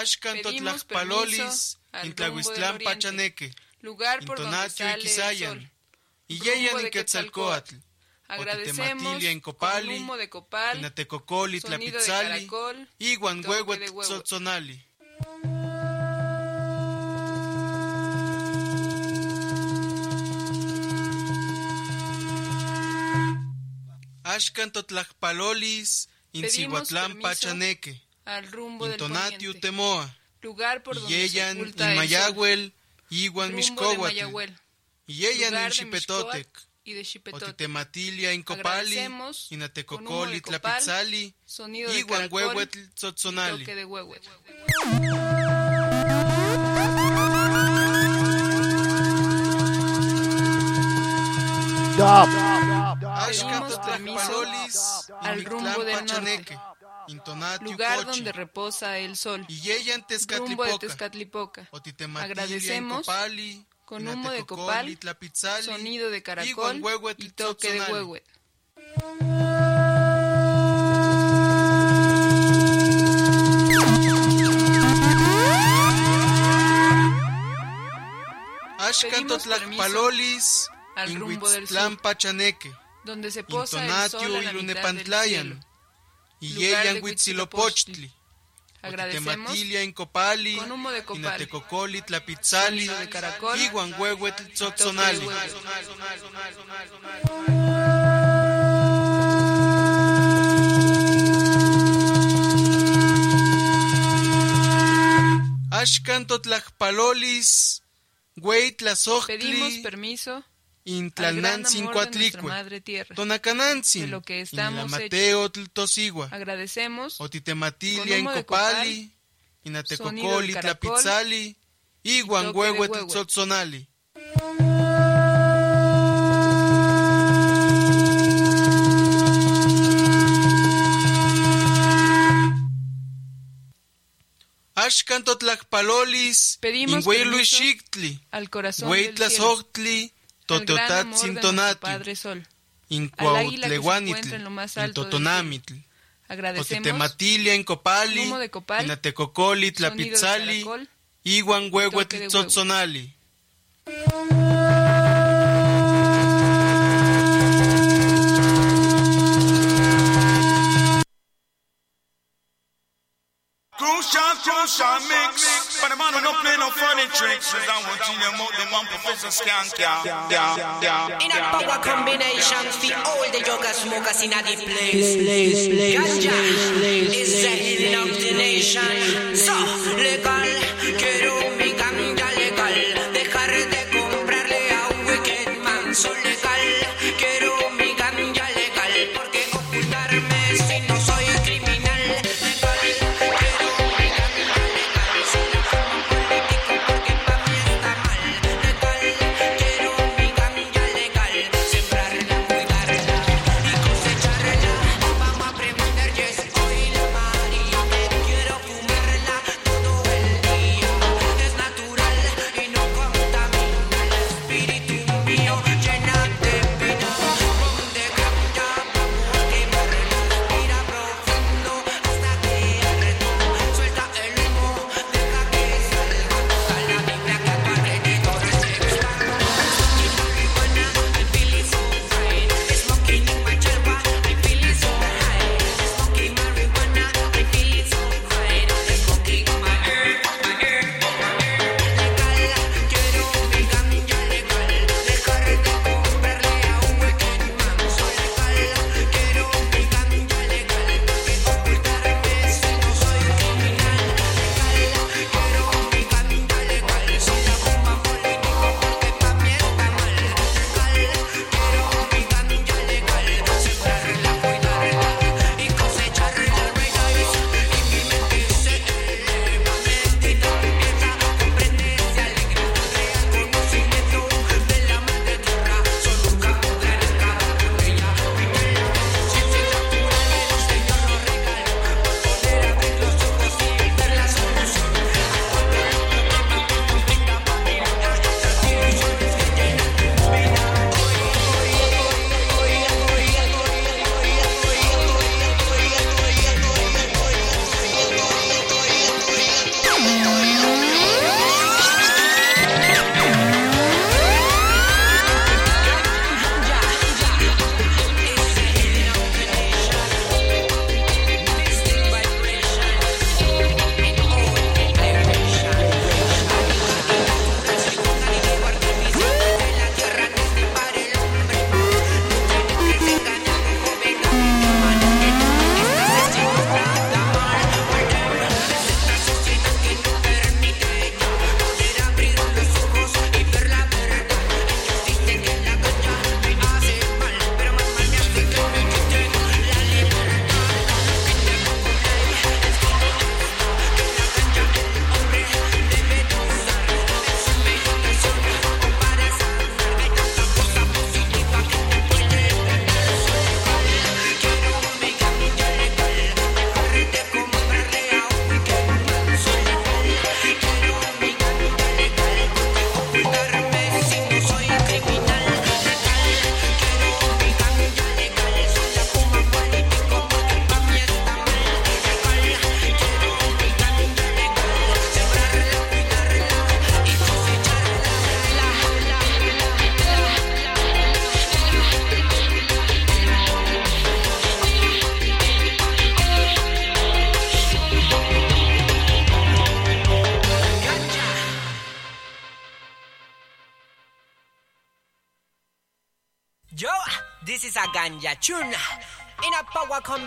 Ashkan totlajpalolis, intlahuistlán pachaneque, lugar por donde intonatio el iquisayan, sol. y yeyan en Quetzalcoatl, Agradecemos en Copali, humo de copal, de tlapitzali, caracol, iguan toque de huehuet huehuet. tzotzonali. Ashkan totlajpalolis, insihuatlán permiso pachaneque, al rumbo del poniente, temoa, lugar por donde se yeyan oculta el Mayahuel, yeyan en de xipetotec, Mixcoatl y de Xipetotec. otitematilia en copali, Agradecemos con humo inatecocoli tlapitzali, caracol, huehuetl tzotzonali. toque de huehuet. Ashkan Pedimos permiso totlajpalolis, al rumbo del intonatiu lugar donde reposa el sol, rumbo de tezcatlipoca, Agradecemos con humo de copal, sonido de caracol y toque de huehuet. Ashkan Pedimos totlajpalolis, al rumbo del sur, donde se posa el sol a la mitad del cielo. y yeyan huitzilopochtli, Agradecemos en copali, con humo de copal, inatecocoli tlapitzali, de caracol, iguan huehuetl toque de tzotzonali. huehuet. Ashkan totlajpalolis, güey Pedimos permiso al gran intlalnantzin amor de nuestra cuatlicue, madre tierra. tonacanantzin, lo que estamos tltosigua, Agradecemos otitematilia con en humo de copali, sonido inatecocoli tlapitzali, iguan huehuet. tzotzonali. Ashkan totlajpalolis, Pedimos ingüeluixictli, al corazón del cielo, tlazohtli, al gran amor de nuestro tototatzintonati, Padre Sol. al águila que se incuautlehuanitl, encuentra en lo más alto del intotonamitl, Agradecemos otitematilia en copali, humo de copal, inatecocoli tlapitzali, iguan huehuetl huehuet. tzotzonali. Crucial, crucial mix. But the man who don't play no funny tricks. Cause I want you to them out them man Professor Skank, yeah. Yeah, yeah. In a power combination for all the yoga smokers in a the place. Ganja is the healing of the nation. So, legal, quiero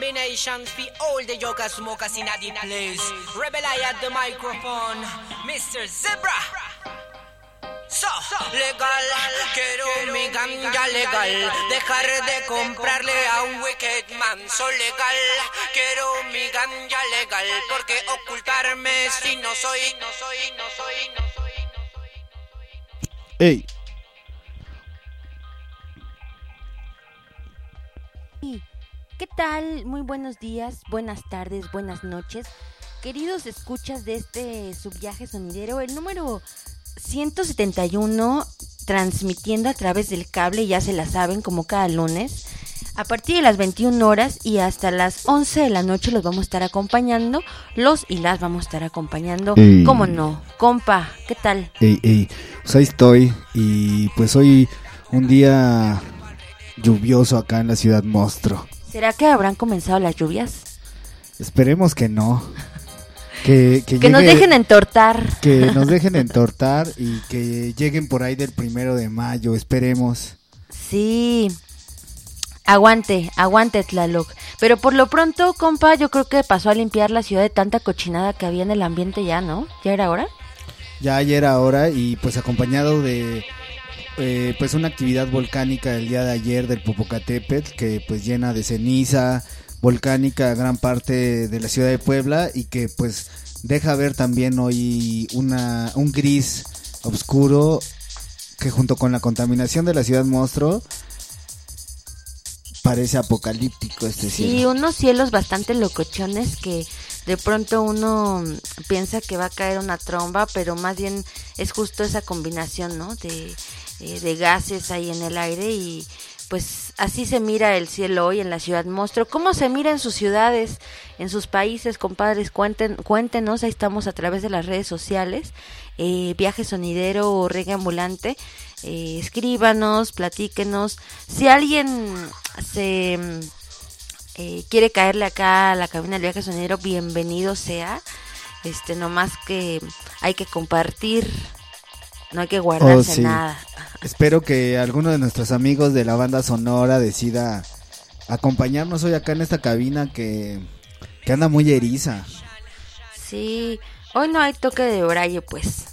power combination for all the yoga smokers in the place. Rebel eye at the microphone, Mr. Zebra. So, legal, quiero mi ganja legal. Dejar de comprarle a un wicked man. So legal, quiero mi ganja legal. Porque ocultarme si no soy, no soy, días, buenas tardes, buenas noches. Queridos escuchas de este subviaje sonidero, el número 171, transmitiendo a través del cable, ya se la saben, como cada lunes. A partir de las 21 horas y hasta las 11 de la noche los vamos a estar acompañando. Los y las vamos a estar acompañando. Ey. ¿Cómo no? Compa, ¿qué tal? ey, ey, pues ahí estoy y pues hoy un día lluvioso acá en la ciudad monstruo. ¿Será que habrán comenzado las lluvias? Esperemos que no. Que, que, Que nos dejen entortar. que nos dejen entortar y que lleguen por ahí del primero de mayo, esperemos. Sí. Aguante, aguante Tlaloc. Pero por lo pronto, compa, yo creo que pasó a limpiar la ciudad de tanta cochinada que había en el ambiente ya, ¿no? ¿Ya era hora? Ya ayer ahora y pues acompañado de eh, pues una actividad volcánica el día de ayer del Popocatépetl que pues llena de ceniza volcánica gran parte de la ciudad de Puebla y que pues deja ver también hoy una un gris oscuro que junto con la contaminación de la ciudad monstruo parece apocalíptico este Sí, cielo. unos cielos bastante locochones que de pronto uno piensa que va a caer una tromba, pero más bien es justo esa combinación, ¿no? De, eh, de gases ahí en el aire y pues así se mira el cielo hoy en la ciudad monstruo. ¿Cómo se mira en sus ciudades, en sus países, compadres? Cuenten, cuéntenos, ahí estamos a través de las redes sociales, eh, Viaje Sonidero o Reggae Ambulante. Eh, escríbanos, platíquenos. Si alguien se eh, quiere caerle acá a la cabina del viaje sonidero, bienvenido sea. Este, nomás que hay que compartir, no hay que guardarse Oh, sí. nada. Espero que alguno de nuestros amigos de la banda sonora decida acompañarnos hoy acá en esta cabina que, que anda muy eriza. Sí, hoy no hay toque de braille, pues.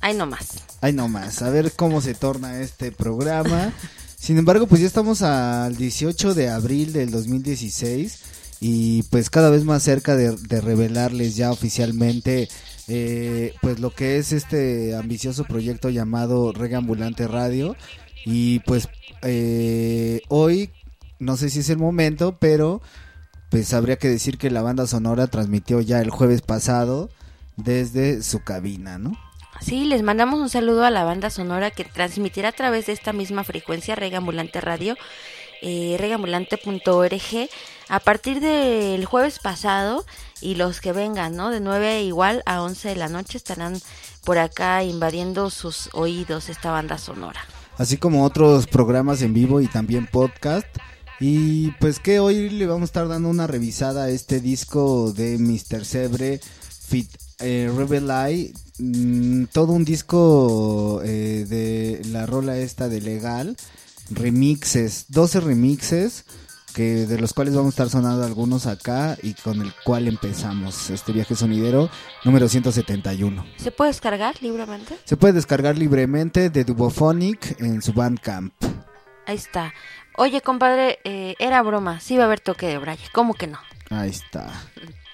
Ahí nomás. Ay, no más, a ver cómo se torna este programa. Sin embargo, pues ya estamos al 18 de abril del 2016 y pues cada vez más cerca de, de revelarles ya oficialmente eh, pues lo que es este ambicioso proyecto llamado Rega Ambulante Radio y pues eh, hoy no sé si es el momento, pero pues habría que decir que la banda sonora transmitió ya el jueves pasado desde su cabina, ¿no? Sí, les mandamos un saludo a la banda sonora que transmitirá a través de esta misma frecuencia, Rega Ambulante Radio, eh, regaambulante.org, a partir del jueves pasado y los que vengan, ¿no? De 9 igual a 11 de la noche estarán por acá invadiendo sus oídos esta banda sonora. así como otros programas en vivo y también podcast. Y pues que hoy le vamos a estar dando una revisada a este disco de Mr. Sebre Fit eh, Rebel Eye. Mm, todo un disco eh, de la rola esta de Legal. Remixes, 12 remixes. Que de los cuales vamos a estar sonando algunos acá y con el cual empezamos este viaje sonidero número 171. ¿Se puede descargar libremente? Se puede descargar libremente de Dubophonic en su Bandcamp. Ahí está. Oye, compadre, eh, era broma, sí va a haber toque de braille, ¿cómo que no? Ahí está.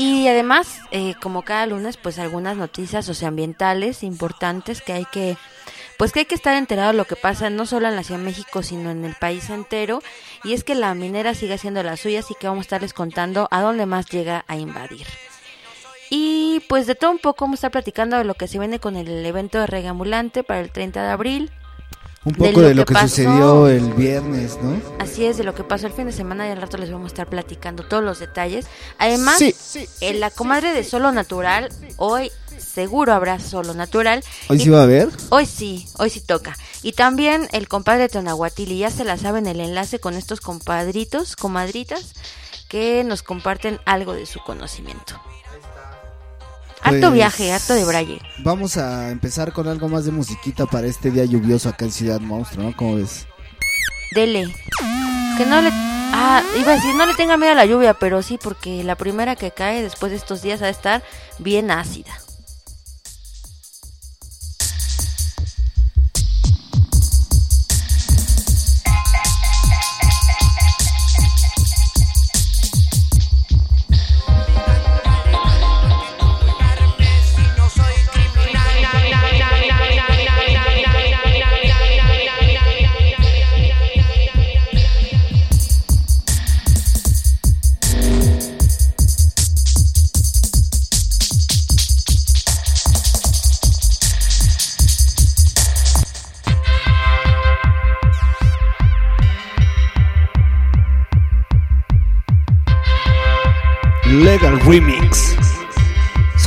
Y además, eh, como cada lunes, pues algunas noticias socioambientales importantes que hay que, pues que hay que estar enterado de lo que pasa no solo en la Ciudad de México, sino en el país entero. Y es que la minera sigue haciendo las suyas y que vamos a estarles contando a dónde más llega a invadir. Y pues de todo un poco vamos a estar platicando de lo que se viene con el evento de Regamulante para el 30 de abril. Un De poco lo de lo que sucedió el viernes, ¿no? Así es, de lo que pasó el fin de semana y al rato les vamos a estar platicando todos los detalles. Además, Sí. en la comadre de Solo Natural, hoy seguro habrá Solo Natural. Hoy Y- sí va a haber. Hoy sí, hoy sí toca. Y también el compadre Tonahuatili, ya se la saben el enlace con estos compadritos, comadritas, que nos comparten algo de su conocimiento. Harto Pues, viaje, harto de braille. Vamos a empezar con algo más de musiquita para este día lluvioso acá en Ciudad Monstruo, ¿no? ¿Cómo ves? Dele. Que no le... Ah, iba a decir, no le tenga miedo a la lluvia, pero sí, porque la primera que cae después de estos días ha de estar bien ácida.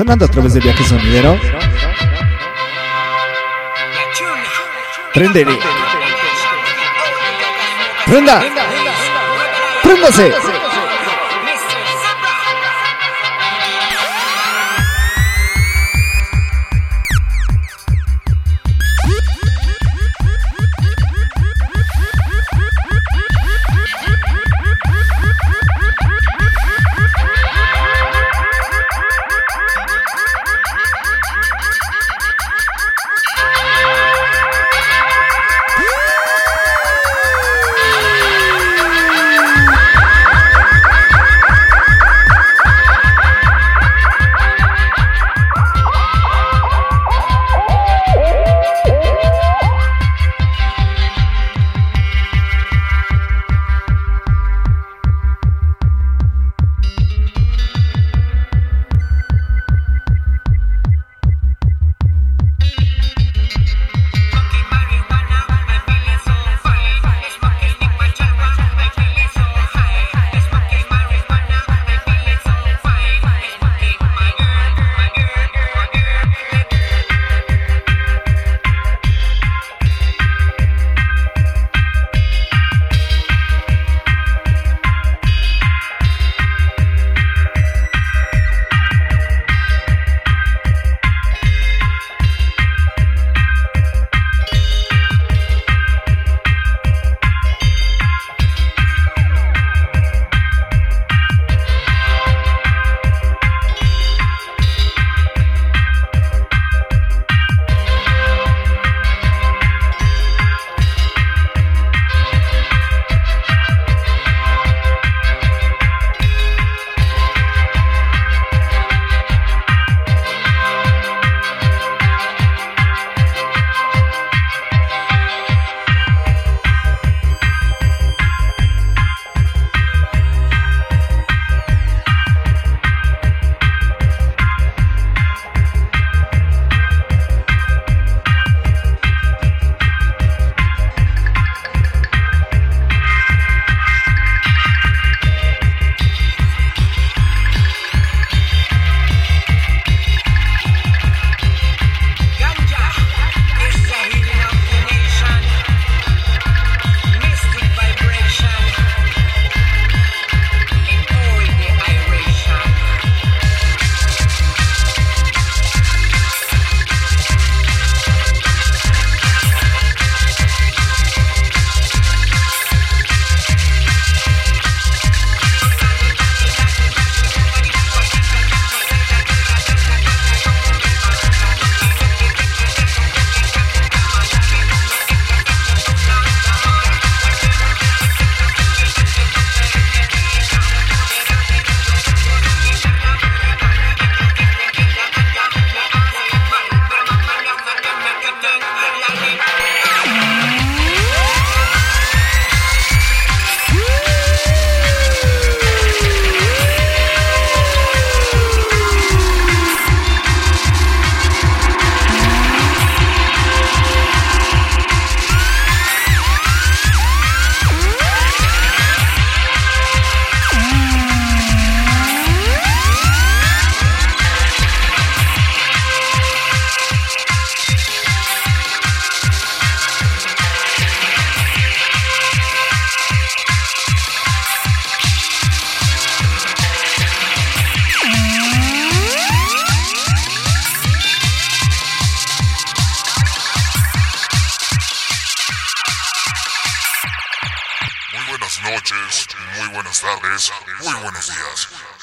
Sonando a través de viaje sonidero. Prendere. Prenda. Préndase.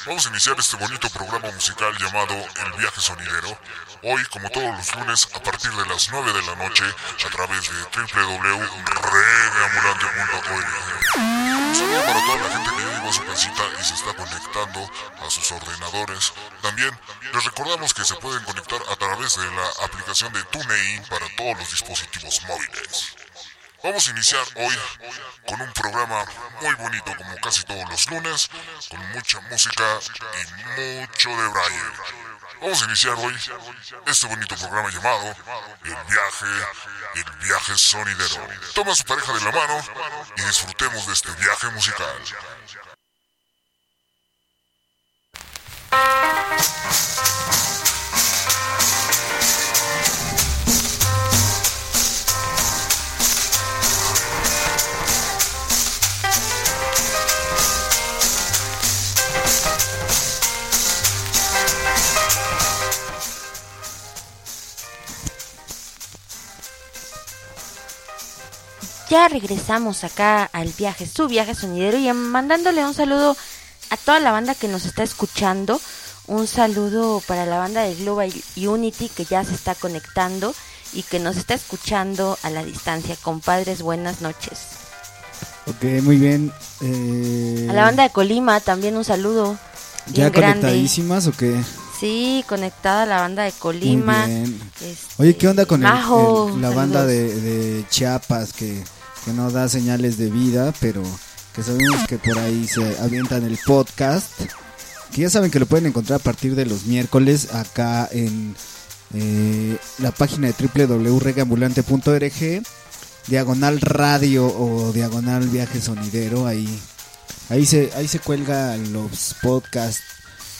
Vamos a iniciar este bonito programa musical llamado El Viaje Sonidero. Hoy, como todos los lunes, a partir de las 9 de la noche, a través de www.reggaeambulante.org. Un saludo para toda la gente que llegó a su casita y se está conectando a sus ordenadores. También les recordamos que se pueden conectar a través de la aplicación de TuneIn para todos los dispositivos móviles. Vamos a iniciar hoy con un programa muy bonito como casi todos los lunes, con mucha música y mucho de braille. Vamos a iniciar hoy este bonito programa llamado El viaje, el viaje sonidero. Toma a su pareja de la mano y disfrutemos de este viaje musical. Ya regresamos acá al viaje, su viaje sonidero y mandándole un saludo a toda la banda que nos está escuchando. Un saludo para la banda de Global Unity que ya se está conectando y que nos está escuchando a la distancia. Compadres, buenas noches. Ok, muy bien. Eh, A la banda de Colima también un saludo. ¿Ya grande. conectadísimas o qué? Sí, conectada la banda de Colima. Muy bien. Este, Oye, ¿qué onda con el- Majo, el- la banda de, de Chiapas que, que no da señales de vida, pero que sabemos que por ahí se avientan el podcast? Que ya saben que lo pueden encontrar a partir de los miércoles acá en eh, la página de www.regambulante.org, diagonal radio o diagonal viaje sonidero. Ahí, ahí, se, ahí se cuelga los podcasts,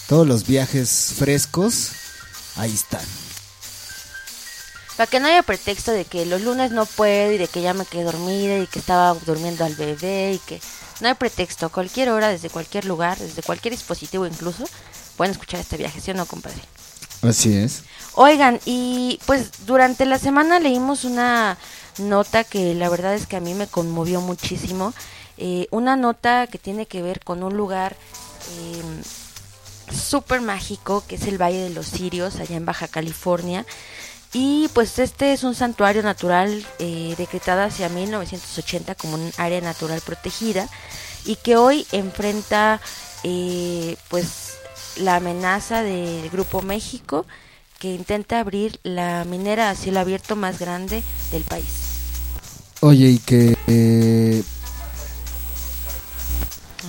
todos los viajes frescos. Ahí están. Para que no haya pretexto de que los lunes no puedo y de que ya me quedé dormida y que estaba durmiendo al bebé y que no hay pretexto. A cualquier hora, desde cualquier lugar, desde cualquier dispositivo incluso, pueden escuchar este viaje, ¿sí o no, compadre? Así es. Oigan, y pues durante la semana leímos una nota que la verdad es que a mí me conmovió muchísimo. Eh, una nota que tiene que ver con un lugar eh, súper mágico que es el Valle de los Sirios, allá en Baja California. Y pues este es un santuario natural eh, decretado hacia 1980 como un área natural protegida y que hoy enfrenta eh, pues la amenaza del Grupo México que intenta abrir la minera a cielo abierto más grande del país. Oye, y que eh,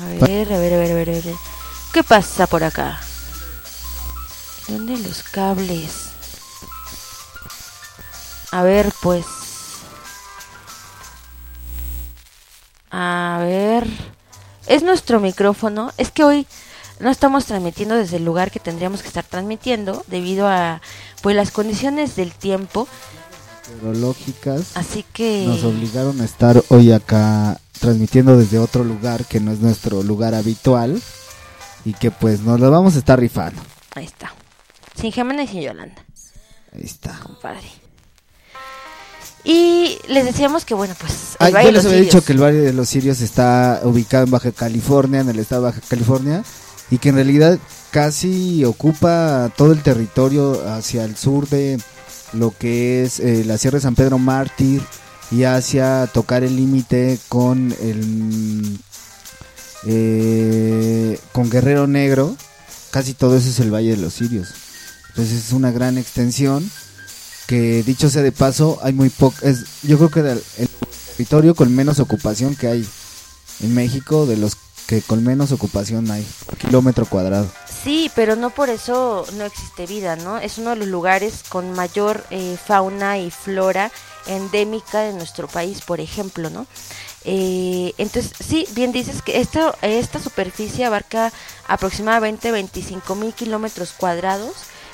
A ver, a ver, a ver, a ver, a ver. ¿Qué pasa por acá? ¿Dónde los cables? A ver, pues. A ver. Es nuestro micrófono. Es que hoy no estamos transmitiendo desde el lugar que tendríamos que estar transmitiendo debido a pues las condiciones del tiempo. meteorológicas Así que nos obligaron a estar hoy acá transmitiendo desde otro lugar que no es nuestro lugar habitual y que pues nos lo vamos a estar rifando. ahí está. Sin Gemena y sin Yolanda. Ahí está. Compadre. Y les decíamos que, bueno, pues. el Ay, Valle yo de les había Sirios. dicho que el Valle de los Sirios está ubicado en Baja California, en el estado de Baja California, y que en realidad casi ocupa todo el territorio hacia el sur de lo que es eh, la Sierra de San Pedro Mártir y hacia tocar el límite con el eh, con Guerrero Negro. Casi todo eso es el Valle de los Sirios. Entonces es una gran extensión que dicho sea de paso, hay muy poco, es, yo creo que el, territorio con menos ocupación que hay en México, de los que con menos ocupación hay, kilómetro cuadrado. Sí, pero no por eso no existe vida, ¿no? Es uno de los lugares con mayor eh, fauna y flora endémica de nuestro país, por ejemplo, ¿no? Eh, entonces, sí, bien dices que esta, esta superficie abarca aproximadamente 25 mil kilómetros cuadrados,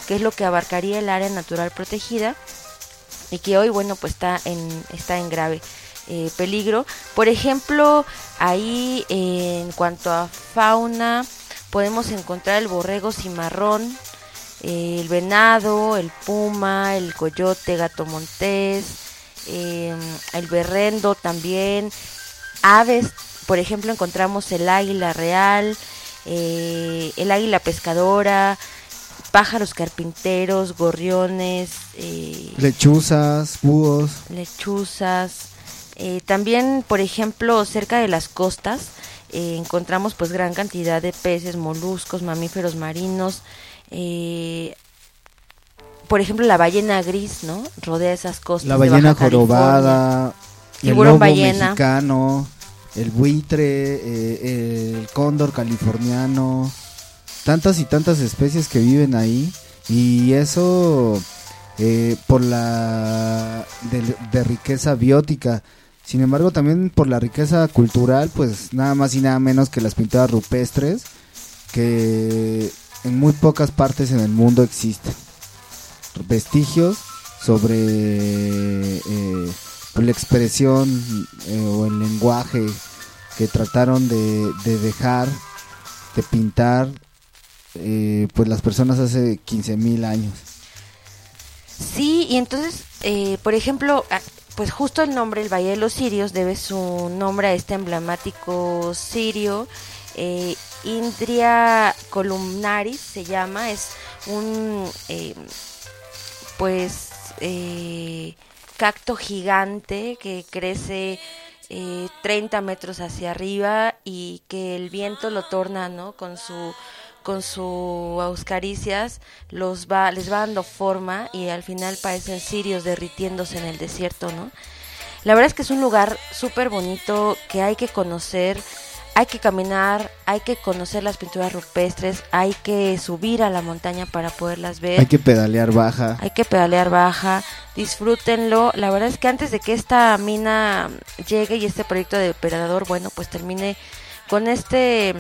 que es lo que abarcaría el área natural protegida y que hoy, bueno, pues está en, está en grave eh, peligro. Por ejemplo, ahí eh, en cuanto a fauna, podemos encontrar el borrego cimarrón, eh, el venado, el puma, el coyote, gato montés, el berrendo también, aves por ejemplo, encontramos el águila real, el águila pescadora, pájaros carpinteros, gorriones, eh, Lechuzas, búhos. lechuzas. Eh, también, por ejemplo, cerca de las costas eh, encontramos pues gran cantidad de peces, moluscos, mamíferos marinos. eh, por ejemplo, la ballena gris, ¿no? Rodea esas costas. La de ballena Baja California. jorobada, el Tiburón lobo ballena. mexicano, el buitre, eh, el cóndor californiano, tantas y tantas especies que viven ahí y eso eh, por la de, riqueza biótica. Sin embargo, también por la riqueza cultural, pues nada más y nada menos que las pinturas rupestres que en muy pocas partes en el mundo existen vestigios sobre eh, la expresión eh, o el lenguaje que trataron de dejar, de pintar, eh, pues las personas hace 15.000 años. Sí, y entonces, eh, por ejemplo, ah, pues justo el nombre, el Valle de los Sirios, debe su nombre a este emblemático sirio. Eh, Indria columnaris se llama, es un, eh, pues, eh, cacto gigante que crece eh, 30 metros hacia arriba y que el viento lo torna, ¿no? Con su con sus caricias los va les va dando forma y al final parecen cirios derritiéndose en el desierto, ¿no? La verdad es que es un lugar súper bonito que hay que conocer, hay que caminar, hay que conocer las pinturas rupestres, hay que subir a la montaña para poderlas ver. Hay que pedalear baja. Hay que pedalear baja, disfrútenlo. La verdad es que antes de que esta mina llegue y este proyecto de operador, bueno, pues termine con este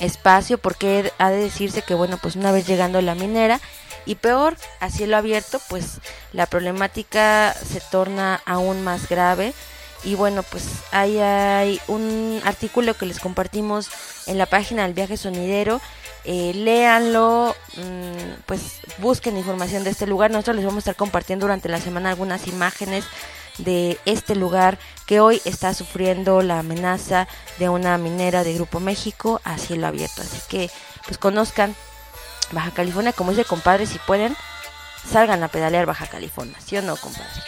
espacio, porque ha de decirse que, bueno, pues una vez llegando la minera, y peor, a cielo abierto, pues la problemática se torna aún más grave. Y bueno, pues ahí hay un artículo que les compartimos en la página del viaje sonidero. Eh, léanlo, mm, pues busquen información de este lugar. Nosotros les vamos a estar compartiendo durante la semana algunas imágenes de este lugar que hoy está sufriendo la amenaza de una minera de Grupo México a cielo abierto. Así que pues conozcan Baja California, como dice compadre, si pueden, salgan a pedalear Baja California, ¿sí o no, compadre?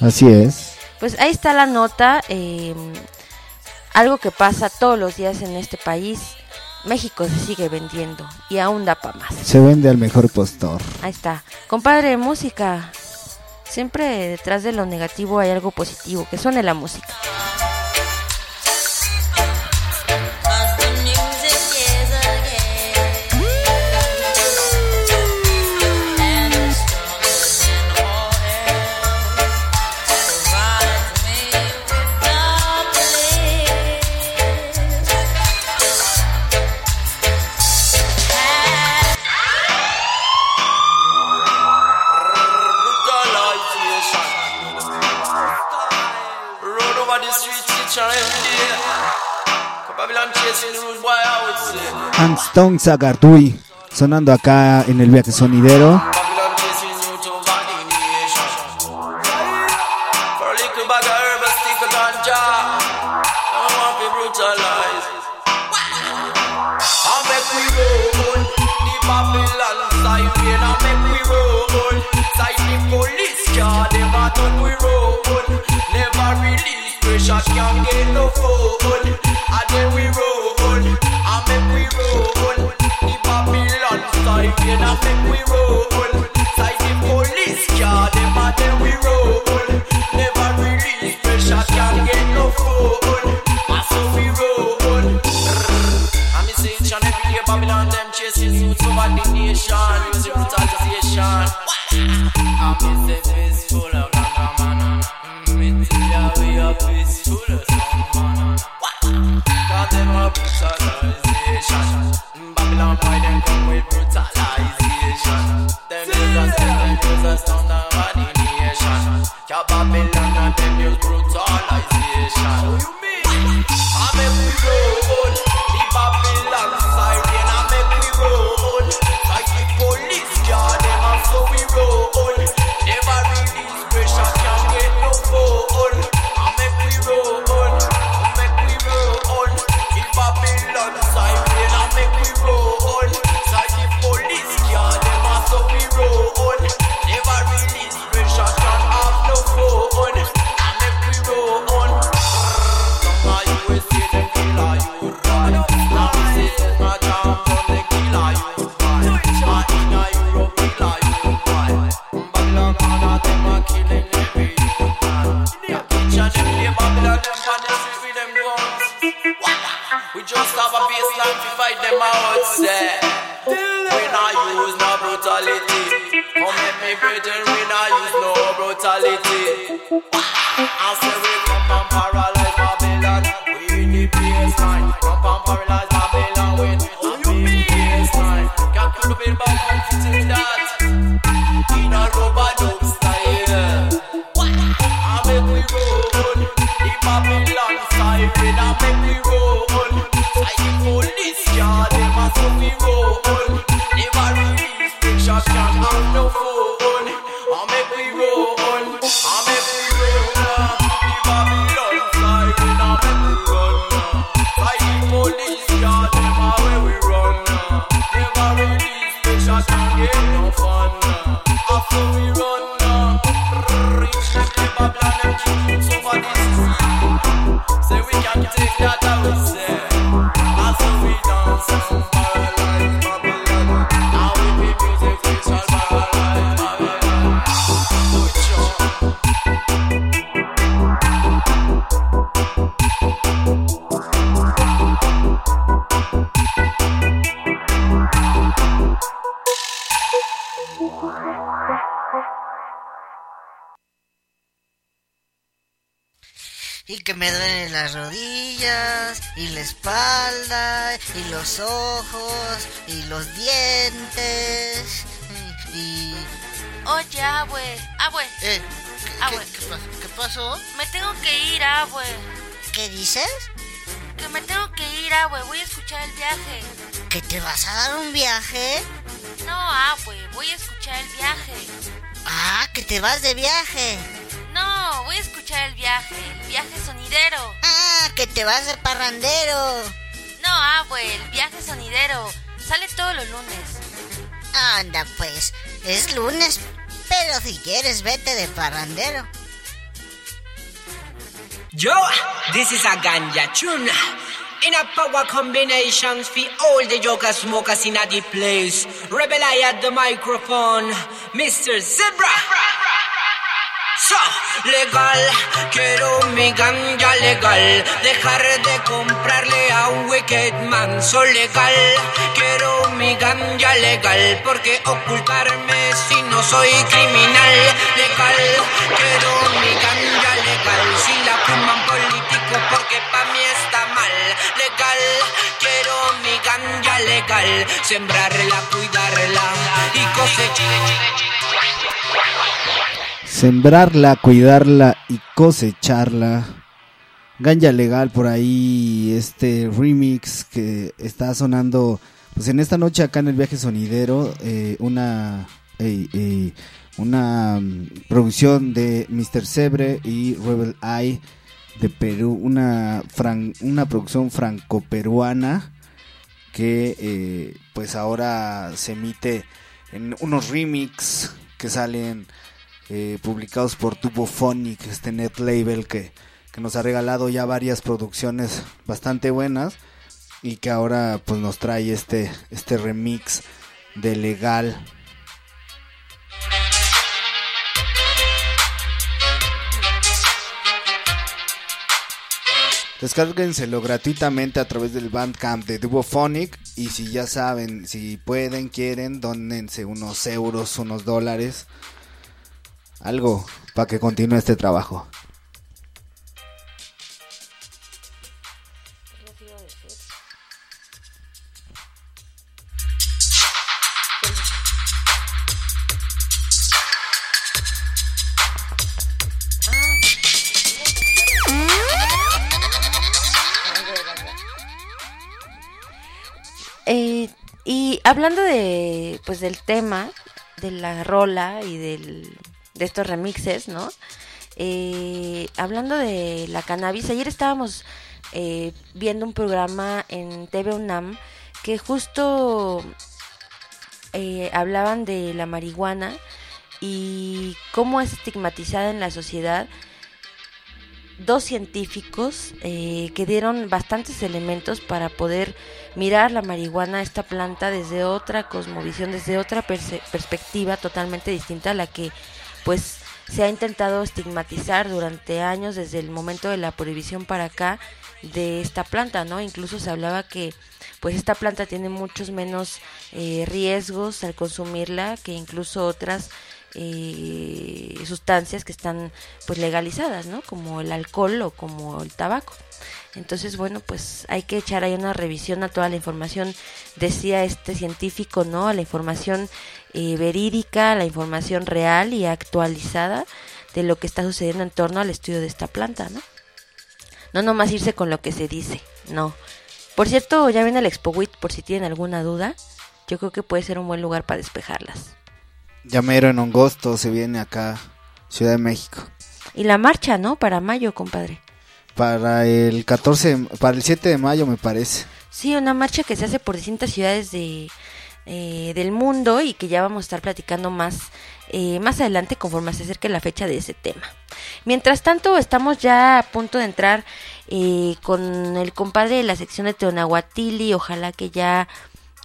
Así es. Pues ahí está la nota, eh, algo que pasa todos los días en este país. México se sigue vendiendo y aún da para más. Se vende al mejor postor. Ahí está. Compadre, música. Siempre detrás de lo negativo hay algo positivo, que suene la música. The police car. Them a done we roll. Never release pressure, can't get no phone. Siren. I make we roll side the police car. Them a then we roll. Never release pressure, can't get no phone. And so we roll. I'm saying each and every day Babylon them chasing youths over the nation Using brutalization I'm say peaceful of man Mm, it's yeah, we are peaceful Babylon come with brutalization. Say. We not use no brutality. Come let me brethren, we not use no brutality. I say we come and paralyze me duelen las rodillas y la espalda y los ojos y los dientes y... Oye, abue, abue, eh, ¿qué, qué- bueno. qué pasó? ¿Qué pasó? me tengo que ir, abue. ¿Qué dices? Que me tengo que ir, abue, voy a escuchar el viaje. ¿Que te vas a dar un viaje? No, abue, voy a escuchar el viaje. Ah, que te vas de viaje. No, voy a escuchar el viaje, el viaje sonidero. Ah, que te vas de parrandero. No, abue, el viaje sonidero. Sale todos los lunes. Anda, pues, es lunes, pero si quieres vete de parrandero. Yo, this is a ganja tune. In a power combination for all the joker smokers in a the place. Rebel eye at the microphone, Mr. Zebra. So, legal, quiero mi ganja legal. Dejar de comprarle a un wicked man. So legal, quiero mi ganja legal. Porque ocultarme si no soy criminal. Legal, quiero mi ganja legal. Si la fuman político porque pa' mí está mal. Legal, quiero mi ganja legal. Sembrarla, cuidarla y cosechar. Sembrarla, cuidarla y cosecharla. Ganja legal por ahí, este remix que está sonando, pues en esta noche acá en el viaje sonidero, eh, una, una mm, producción de Mr. Sebre y Rebel Eye de Perú, una, una producción franco-peruana que eh, pues ahora se emite en unos remix que salen eh, publicados por Tubophonic, este net label que, que nos ha regalado ya varias producciones bastante buenas y que ahora pues nos trae este, este remix de Legal. Descárguenselo gratuitamente a través del Bandcamp de Dubophonic y si ya saben, si pueden, quieren, donense unos euros, unos dólares, algo para que continúe este trabajo. Eh, y hablando de pues del tema de la rola y del, de estos remixes, ¿no? Eh, hablando de la cannabis, ayer estábamos eh, viendo un programa en TV UNAM que justo eh, hablaban de la marihuana y cómo es estigmatizada en la sociedad dos científicos eh, que dieron bastantes elementos para poder mirar la marihuana, esta planta, desde otra cosmovisión, desde otra perspectiva totalmente distinta a la que pues se ha intentado estigmatizar durante años desde el momento de la prohibición para acá de esta planta, ¿no? Incluso se hablaba que pues esta planta tiene muchos menos eh, riesgos al consumirla que incluso otras eh, sustancias que están pues legalizadas, ¿no? Como el alcohol o como el tabaco. Entonces, bueno, pues hay que echar ahí una revisión a toda la información, decía este científico, ¿no? A la información eh, verídica, la información real y actualizada de lo que está sucediendo en torno al estudio de esta planta, ¿no? No nomás irse con lo que se dice, no. Por cierto, ya viene el Expo WIT, por si tienen alguna duda. Yo creo que puede ser un buen lugar para despejarlas. Llamero en agosto se viene acá, Ciudad de México. Y la marcha, ¿no? Para mayo, compadre. Para el 14, para el 7 de mayo me parece. Sí, una marcha que se hace por distintas ciudades de, eh, del mundo y que ya vamos a estar platicando más, eh, más adelante conforme se acerque la fecha de ese tema. Mientras tanto, estamos ya a punto de entrar eh, con el compadre de la sección de Teonahuatili, ojalá que ya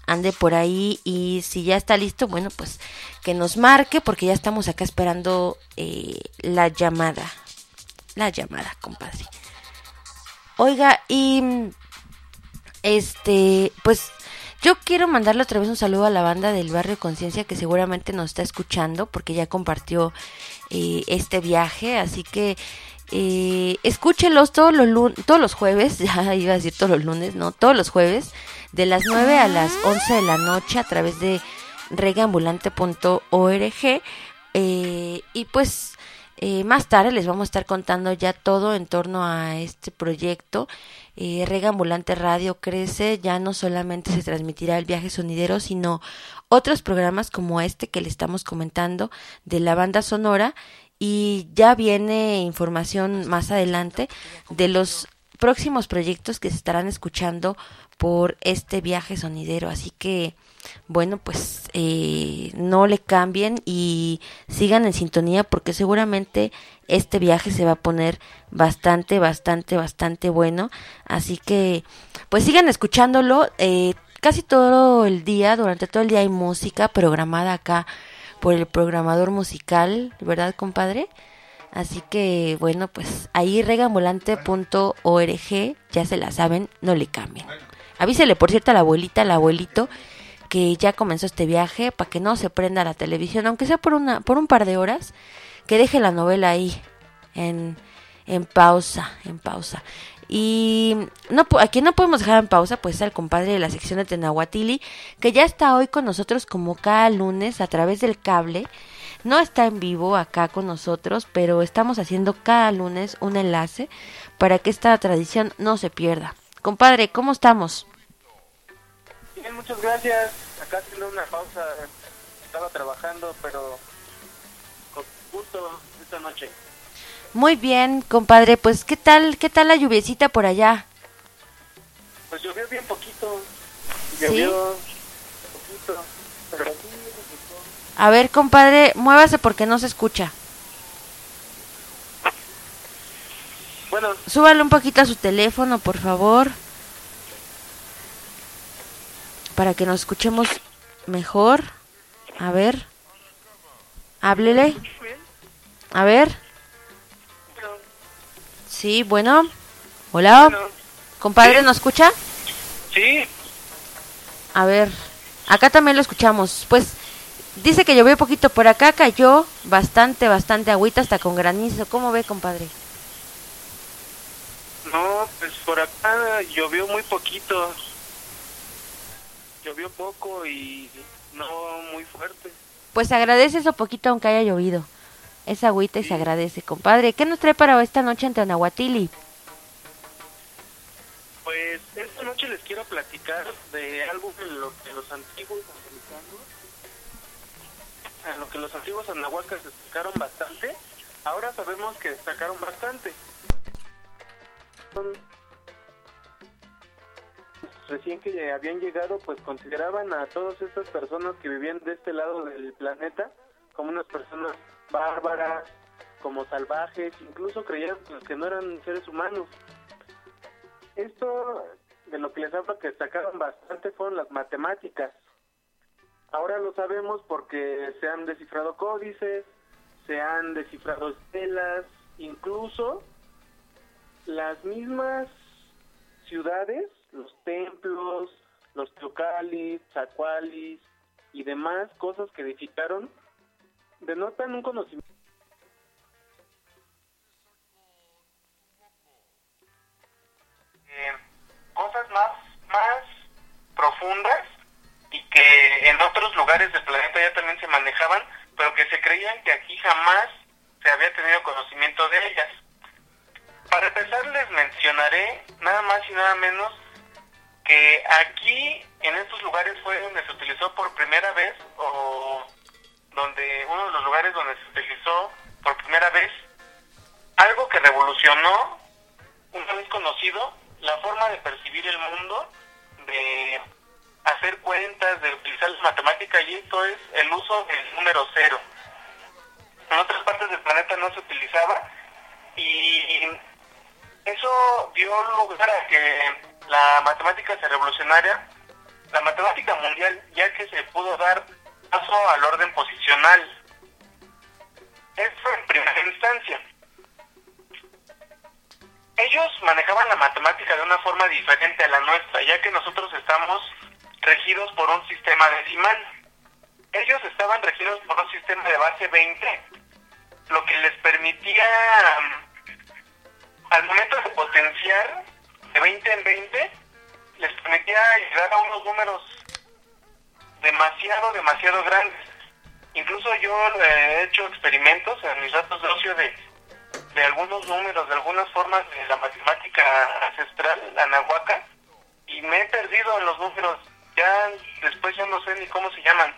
ande por ahí y si ya está listo, bueno, pues que nos marque porque ya estamos acá esperando la llamada. La llamada, compadre. Oiga, y este, pues yo quiero mandarle otra vez un saludo a la banda del barrio Conciencia que seguramente nos está escuchando porque ya compartió eh, este viaje, así que eh, escúchelos todos los, todos los jueves, ya iba a decir todos los lunes, no, todos los jueves, de las 9 a las 11 de la noche a través de regaambulante.org eh, y pues eh, más tarde les vamos a estar contando ya todo en torno a este proyecto. Eh, Rega Ambulante Radio crece, ya no solamente se transmitirá el viaje sonidero, sino otros programas como este que le estamos comentando de la banda sonora y ya viene información más adelante de los próximos proyectos que se estarán escuchando por este viaje sonidero. Así que, bueno, pues eh, no le cambien y sigan en sintonía porque seguramente este viaje se va a poner bastante, bastante, bastante bueno. Así que, pues sigan escuchándolo. Eh, casi todo el día, durante todo el día hay música programada acá por el programador musical, ¿verdad, compadre? Así que, bueno, pues ahí regambulante.org, ya se la saben, no le cambien. Avísele, por cierto, a la abuelita, al abuelito, que ya comenzó este viaje, para que no se prenda la televisión, aunque sea por, una, por un par de horas, que deje la novela ahí, en, en pausa, en pausa. Y no, a quien no podemos dejar en pausa, pues al compadre de la sección de Tenahuatili, que ya está hoy con nosotros como cada lunes a través del cable. No está en vivo acá con nosotros, pero estamos haciendo cada lunes un enlace para que esta tradición no se pierda. Compadre, ¿cómo estamos? Bien, muchas gracias. Acá haciendo una pausa. Estaba trabajando, pero con gusto esta noche. Muy bien, compadre. Pues, ¿qué tal, qué tal la lluviecita por allá? Pues llovió bien poquito. Llovió poquito. Pero sí, A ver, compadre, muévase porque no se escucha. Bueno, Súbale un poquito a su teléfono, por favor. Para que nos escuchemos mejor. A ver. Háblele. A ver. Sí, bueno. Hola. Compadre, ¿nos escucha? sí, A ver. Acá también lo escuchamos. Pues dice que llovió poquito. Por acá cayó bastante, bastante agüita hasta con granizo. ¿Cómo ve, compadre? no, pues por acá llovió muy poquito. Llovió poco y no muy fuerte. Pues agradece eso poquito aunque haya llovido. Esa agüita y se agradece, compadre. ¿Qué nos trae para esta noche en Teonahuatili? Pues esta noche les quiero platicar de algo de lo que los antiguos a lo que los antiguos anahuacas destacaron bastante. Ahora sabemos que destacaron bastante. Son- Recién que habían llegado, pues consideraban a todas estas personas que vivían de este lado del planeta como unas personas bárbaras, como salvajes, incluso creían pues, que no eran seres humanos. Esto de lo que les hablo que destacaron bastante fueron las matemáticas. Ahora lo sabemos porque se han descifrado códices, se han descifrado estelas, incluso las mismas ciudades, los templos, los teocalis, zacualis y demás cosas que edificaron denotan un conocimiento. Eh, cosas más, más profundas y que en otros lugares del planeta ya también se manejaban, pero que se creían que aquí jamás se había tenido conocimiento de ellas. Para empezar les mencionaré nada más y nada menos que aquí en estos lugares fue donde se utilizó por primera vez o donde uno de los lugares donde se utilizó por primera vez algo que revolucionó una vez conocido la forma de percibir el mundo, de hacer cuentas, de utilizar la matemática y esto es el uso del número cero. En otras partes del planeta no se utilizaba y eso dio lugar a que la matemática se revolucionaria, la matemática mundial, ya que se pudo dar paso al orden posicional. Eso en primera instancia. Ellos manejaban la matemática de una forma diferente a la nuestra, ya que nosotros estamos regidos por un sistema decimal. Ellos estaban regidos por un sistema de base 20, lo que les permitía, al momento de potenciar de 20 en 20, les permitía llegar a unos números demasiado, demasiado grandes. Incluso yo he hecho experimentos en mis datos de ocio de, de algunos números, de algunas formas de la matemática ancestral, la y me he perdido en los números. Ya después ya no sé ni cómo se llaman.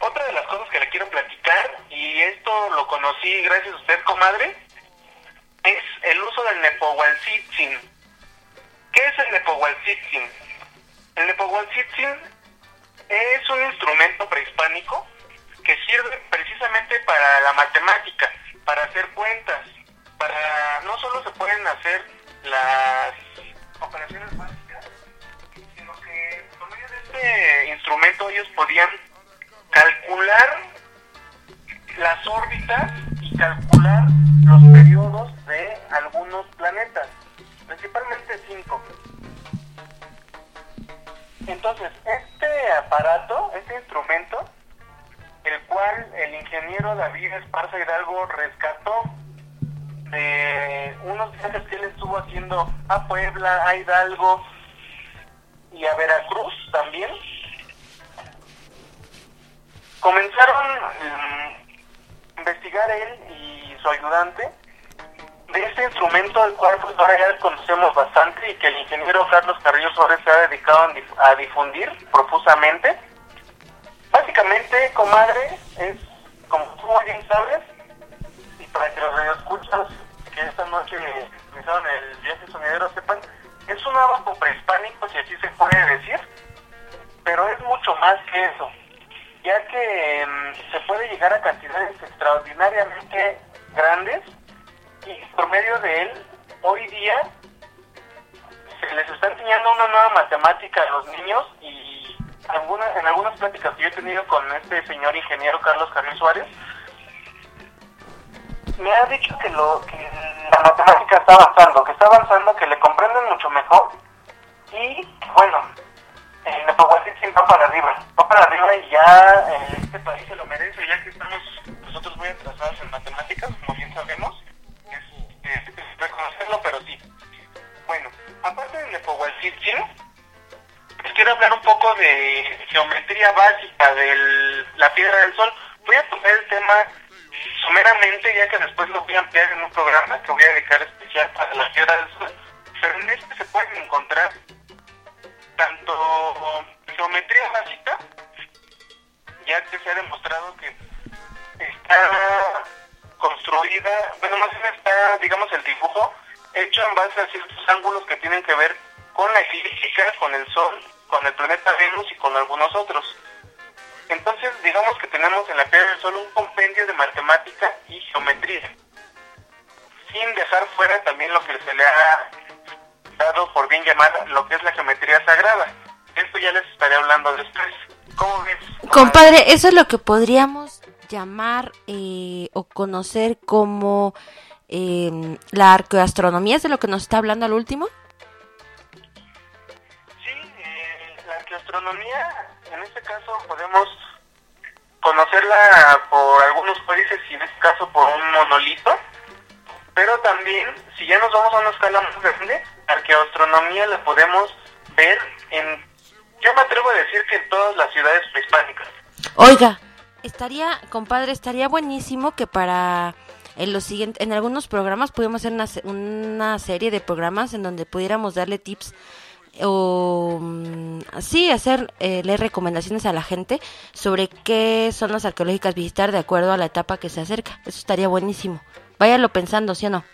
Otra de las cosas que le quiero platicar, y esto lo conocí gracias a usted, comadre, es el uso del Nepohualtzitzin. ¿Qué es el Nepohualtzitzin? El Nepohualtzitzin es un instrumento prehispánico que sirve precisamente para la matemática, para hacer cuentas, para no solo se pueden hacer las operaciones básicas, sino que por medio de este instrumento ellos podían calcular las órbitas y calcular Puebla, a Hidalgo y a Veracruz también, comenzaron a investigar él y su ayudante de este instrumento al cual pues ahora ya conocemos bastante y que el ingeniero Carlos Carrillo Suárez se ha dedicado a difundir profusamente. Matemática a los niños y en algunas pláticas que yo he tenido con este señor ingeniero Carlos Carrillo Suárez, me ha dicho que, lo, que la matemática está avanzando, que está avanzando, que le comprenden mucho mejor y bueno, el Nepohualtzitzin va para arriba, va para arriba y ya eh, este país se lo programa que voy a dedicar especial para la piedra del sol. Pero en este se pueden encontrar tanto geometría básica, ya que se ha demostrado que está construida, bueno, más bien está, digamos, el dibujo hecho en base a ciertos ángulos que tienen que ver con la eclíptica, con el Sol, con el planeta Venus y con algunos otros. Entonces, digamos que tenemos en la llamar lo que es la geometría sagrada. Esto ya les estaré hablando después. ¿Cómo ves? Compadre, eso es lo que podríamos llamar eh, o conocer como eh, la arqueoastronomía, ¿es de lo que nos está hablando al último? Sí, eh, la arqueoastronomía, en este caso podemos conocerla por algunos códices y en este caso por un monolito, pero también, si ya nos vamos a una escala más grande, arqueoastronomía la podemos ver en, yo me atrevo a decir que en todas las ciudades prehispánicas. Oiga, estaría, compadre, estaría buenísimo que para en los siguientes, en algunos programas pudiéramos hacer una, una serie de programas en donde pudiéramos darle tips o mm, sí hacer eh, leer recomendaciones a la gente sobre qué zonas arqueológicas visitar de acuerdo a la etapa que se acerca. Eso estaría buenísimo. Váyalo pensando, ¿sí o no?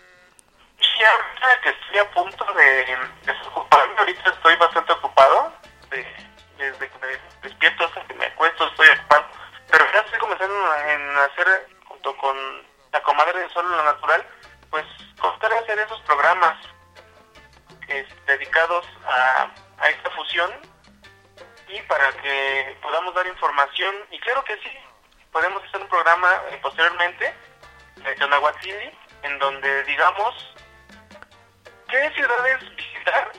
Que estoy a punto de desocuparme, ahorita estoy bastante ocupado, de- desde que me despierto hasta que me acuesto estoy ocupado, pero ya estoy comenzando en hacer, junto con la comadre del sol lo natural, pues a hacer esos programas es, dedicados a, esta fusión y para que podamos dar información, y claro que sí, podemos hacer un programa eh, posteriormente de Tonahuatzili, en donde digamos qué ciudades visitar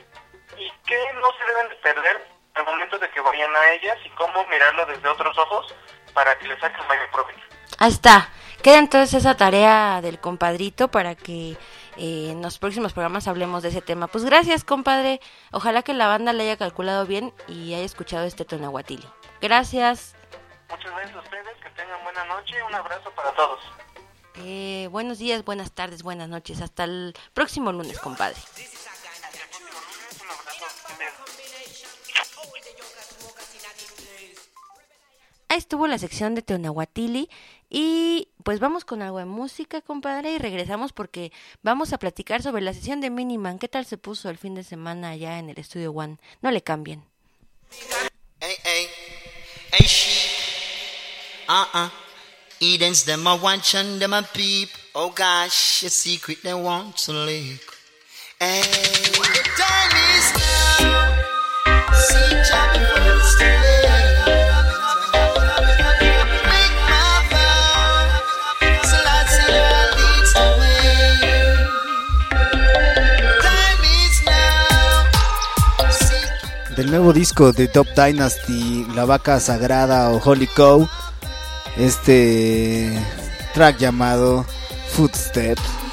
y qué no se deben de perder al momento de que vayan a ellas y cómo mirarlo desde otros ojos para que le saquen mayor provecho. Ahí está. Queda entonces esa tarea del compadrito para que eh, en los próximos programas hablemos de ese tema. Pues gracias, compadre. Ojalá que la banda le haya calculado bien y haya escuchado este tonahuatili. Gracias. Muchas gracias a ustedes, que tengan buena noche, un abrazo para todos. Eh, buenos días, buenas tardes, buenas noches. Hasta el próximo lunes, compadre. Ahí estuvo la sección de Teonahuatili y pues vamos con algo de música, compadre, y regresamos porque vamos a platicar sobre la sesión de Miniman. ¿Qué tal se puso el fin de semana allá en el Estudio One? No le cambien. She. Uh uh. Eden's them a watch and them a peep. Oh gosh, a secret they want to. See Del nuevo disco de Top Dynasty, La Vaca Sagrada o Holy Cow, este track llamado Footsteps.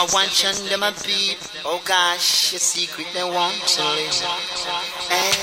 A watch them a peep. Oh gosh, a secret they want to live. Hey,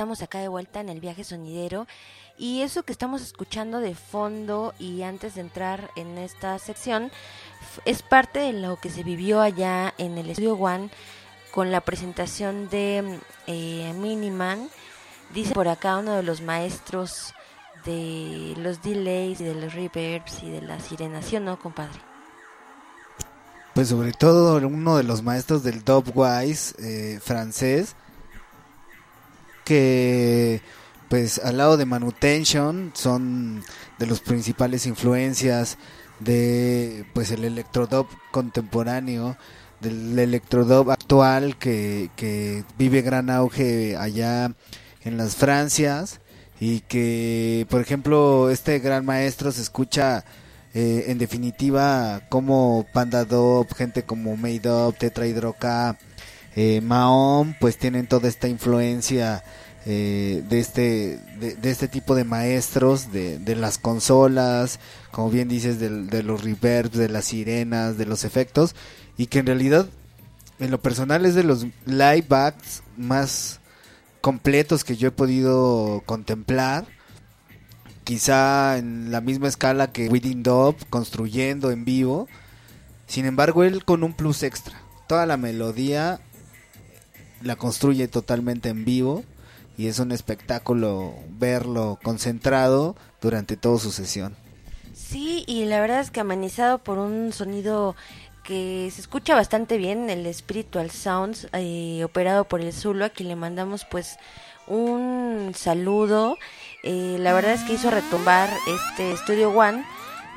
estamos acá de vuelta en el viaje sonidero y eso que estamos escuchando de fondo y antes de entrar en esta sección es parte de lo que se vivió allá en el estudio One con la presentación de eh, Miniman. Dice por acá uno de los maestros de los delays y de los reverbs y de la sirena, ¿sí o no, compadre? Pues sobre todo uno de los maestros del dubwise eh, francés que pues al lado de Manutention son de los principales influencias de pues el electrodub contemporáneo del electrodub actual que, vive gran auge allá en las Francias y que por ejemplo este gran maestro se escucha eh, en definitiva como Panda Dub, gente como Made Up, Tetra Hydro K, eh, Mahon, pues tienen toda esta influencia eh, de este de, este tipo de maestros de, de las consolas, como bien dices, de, los reverbs, de las sirenas, de los efectos, y que en realidad, en lo personal, es de los live acts más completos que yo he podido contemplar quizá en la misma escala que Within Dub, construyendo en vivo. Sin embargo, él con un plus extra. Toda la melodía la construye totalmente en vivo y es un espectáculo verlo concentrado durante toda su sesión. Sí, y la verdad es que amenizado por un sonido que se escucha bastante bien, el Spiritual Sounds, eh, operado por el Zulu, a quien le mandamos pues un saludo. Eh, la verdad es que hizo retumbar este Studio One,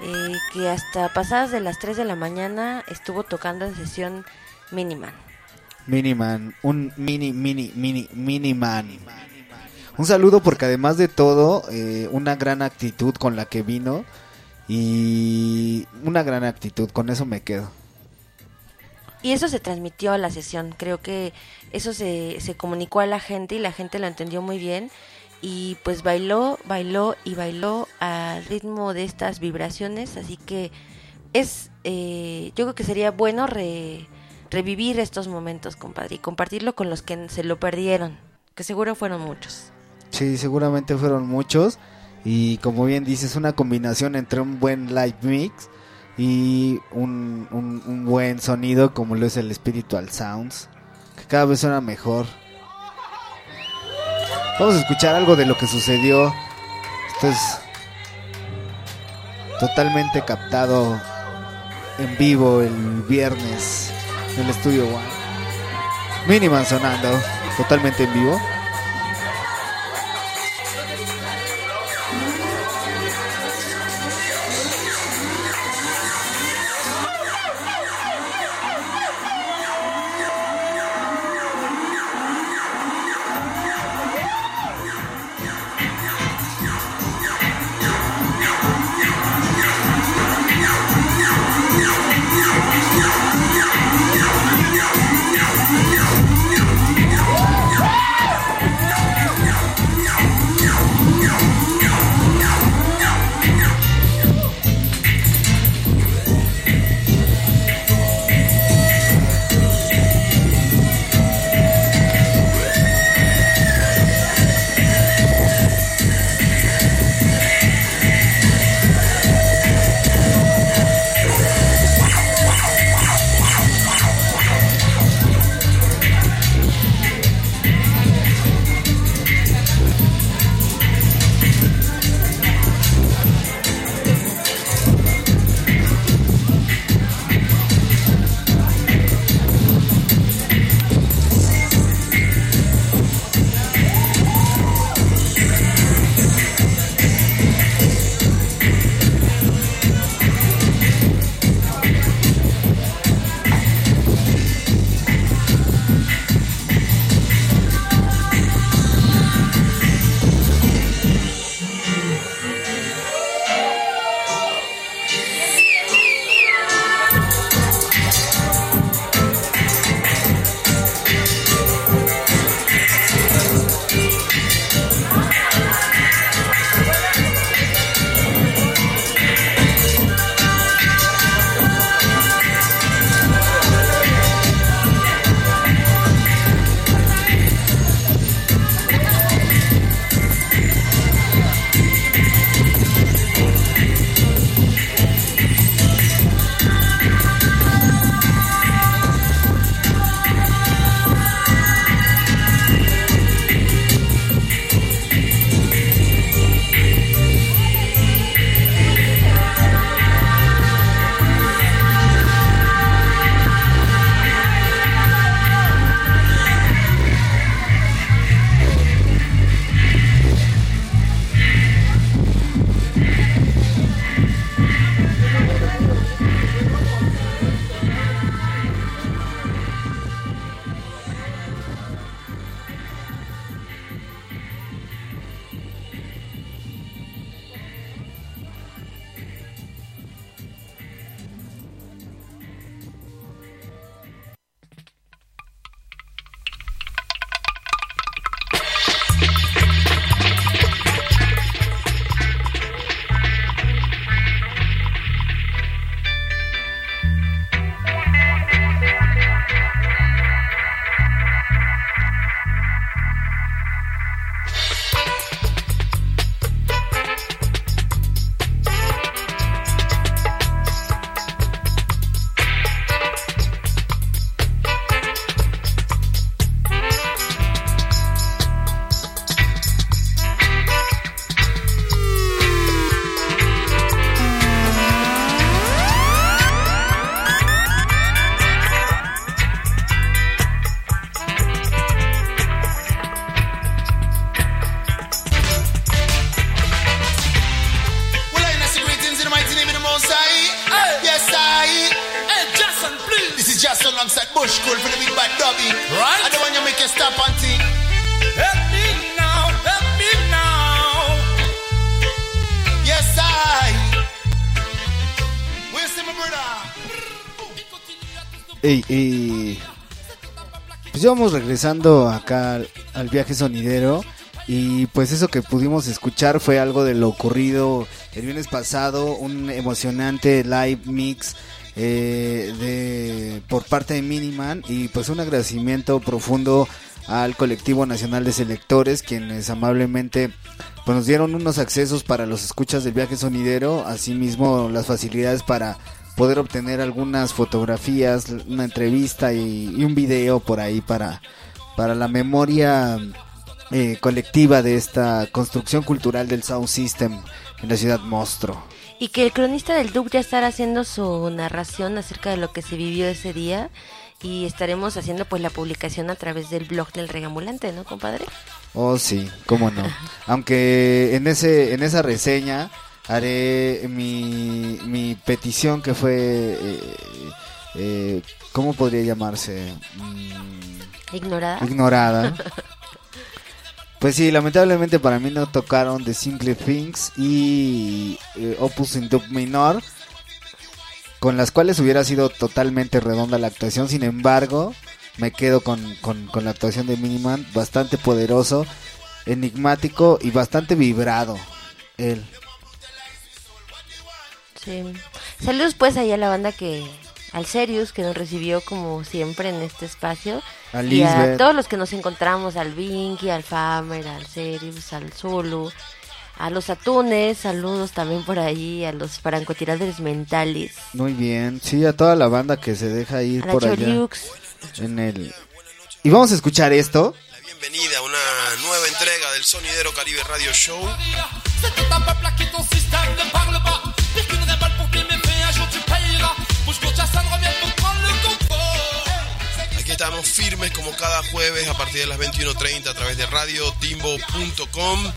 eh, que hasta pasadas de las 3 de la mañana estuvo tocando en sesión Miniman. Miniman, un mini, mini, mini, miniman. Un saludo porque además de todo, eh, una gran actitud con la que vino y una gran actitud, con eso me quedo. Y eso se transmitió a la sesión, creo que eso se, se comunicó a la gente y la gente lo entendió muy bien y pues bailó, bailó y bailó al ritmo de estas vibraciones, así que es, eh, yo creo que sería bueno re- revivir estos momentos, compadre, y compartirlo con los que se lo perdieron, que seguro fueron muchos. Sí, seguramente fueron muchos. Y como bien dices, una combinación entre un buen live mix y un, un- un buen sonido como lo es el Spiritual Sounds, que cada vez suena mejor. Vamos a escuchar algo de lo que sucedió. Esto es totalmente captado en vivo el viernes en el estudio One. Miniman sonando, totalmente en vivo. Bush School for the big bad dubby. Right. I don't want you make you stop and think. Help me now, help me now. Yes, I. Where's my brother? Ey, ey. Pues ya vamos regresando acá al, al viaje sonidero y pues eso que pudimos escuchar fue algo de lo ocurrido el viernes pasado un emocionante live mix eh, de por parte de Miniman y pues un agradecimiento profundo al colectivo nacional de selectores quienes amablemente pues nos dieron unos accesos para los escuchas del viaje sonidero, asimismo las facilidades para poder obtener algunas fotografías, una entrevista y, un video por ahí para, para la memoria eh, colectiva de esta construcción cultural del Sound System en la ciudad Monstruo. Y que el cronista del Duke ya estará haciendo su narración acerca de lo que se vivió ese día y estaremos haciendo pues la publicación a través del blog del Regambulante, ¿no, compadre? Oh, sí, cómo no. Aunque en ese en esa reseña haré mi, mi petición que fue eh, eh, ¿cómo podría llamarse? Mm, Ignorada. ignorada. Pues sí, lamentablemente para mí no tocaron The Simple Things y eh, Opus in Dub Minor, con las cuales hubiera sido totalmente redonda la actuación. Sin embargo, me quedo con, con, con la actuación de Miniman, bastante poderoso, enigmático y bastante vibrado. Él. Sí. Saludos pues allá a la banda que al Serius que nos recibió como siempre en este espacio A y a todos los que nos encontramos al Vinky, al Famer, al Serius, al Zulu, a los Atunes, saludos también por ahí, a los francotiradores mentales, Muy bien. Sí, a toda la banda que se deja ir a por allá. En el... Y vamos a escuchar esto. Bienvenida a una nueva entrega del Sonidero Caribe Radio Show. Estamos firmes como cada jueves a partir de las 21.30 a través de radiotimbo.com.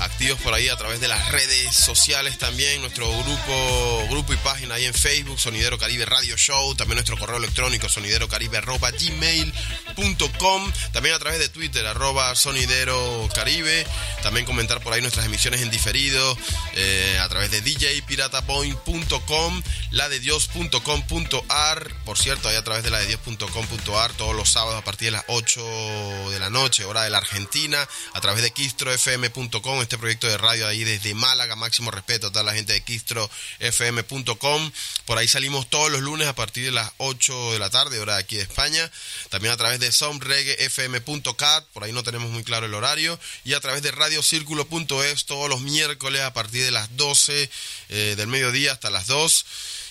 Activos por ahí a través de las redes sociales también. Nuestro grupo, grupo y página ahí en Facebook, Sonidero Caribe Radio Show. También nuestro correo electrónico, soniderocaribe.gmail.com. También a través de Twitter, arroba Sonidero Caribe. También comentar por ahí nuestras emisiones en diferido eh, a través de djpiratapoint.com, la de dios.com.ar. Por cierto, ahí a través de la de dios.com.ar todos los sábados a partir de las 8 de la noche, hora de la Argentina, a través de kistrofm.com, este proyecto de radio ahí desde Málaga, máximo respeto a toda la gente de kistrofm.com. Por ahí salimos todos los lunes a partir de las 8 de la tarde, hora de aquí de España. También a través de soundreggaefm.cat, por ahí no tenemos muy claro el horario. Y a través de radiocírculo.es todos los miércoles a partir de las 12 eh, del mediodía hasta las 2.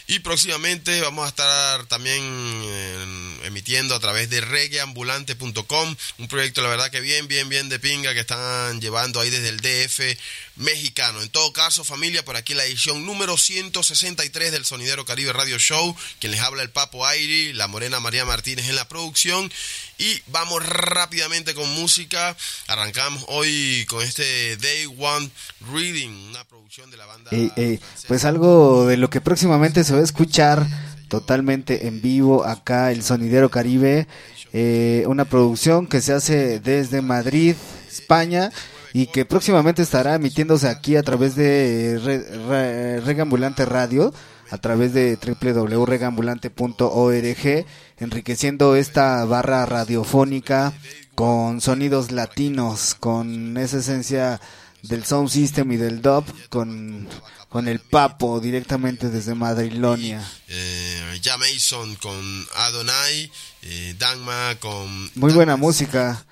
Y próximamente vamos a estar también eh, emitiendo a través de reggaeambulante.com, un proyecto la verdad que bien, bien, bien de pinga que están llevando ahí desde el DF mexicano. En todo caso, familia, por aquí la edición número 163 del Sonidero Caribe Radio Show, quien les habla el Papo Airi, la morena María Martínez en la producción. Y vamos rápidamente con música. Arrancamos hoy con este Day One Reading, una producción de la banda. Ey, ey, pues algo de lo que próximamente se va a escuchar totalmente en vivo acá el Sonidero Caribe, eh, una producción que se hace desde Madrid, España y que próximamente estará emitiéndose aquí a través de Re- Re- Regambulante Radio, a través de www.regambulante.org, enriqueciendo esta barra radiofónica con sonidos latinos, con esa esencia del sound system y del dub, con, con el papo directamente desde Madrilonia. Eh, ya Mason con Adonai, eh, Dangma con Muy buena música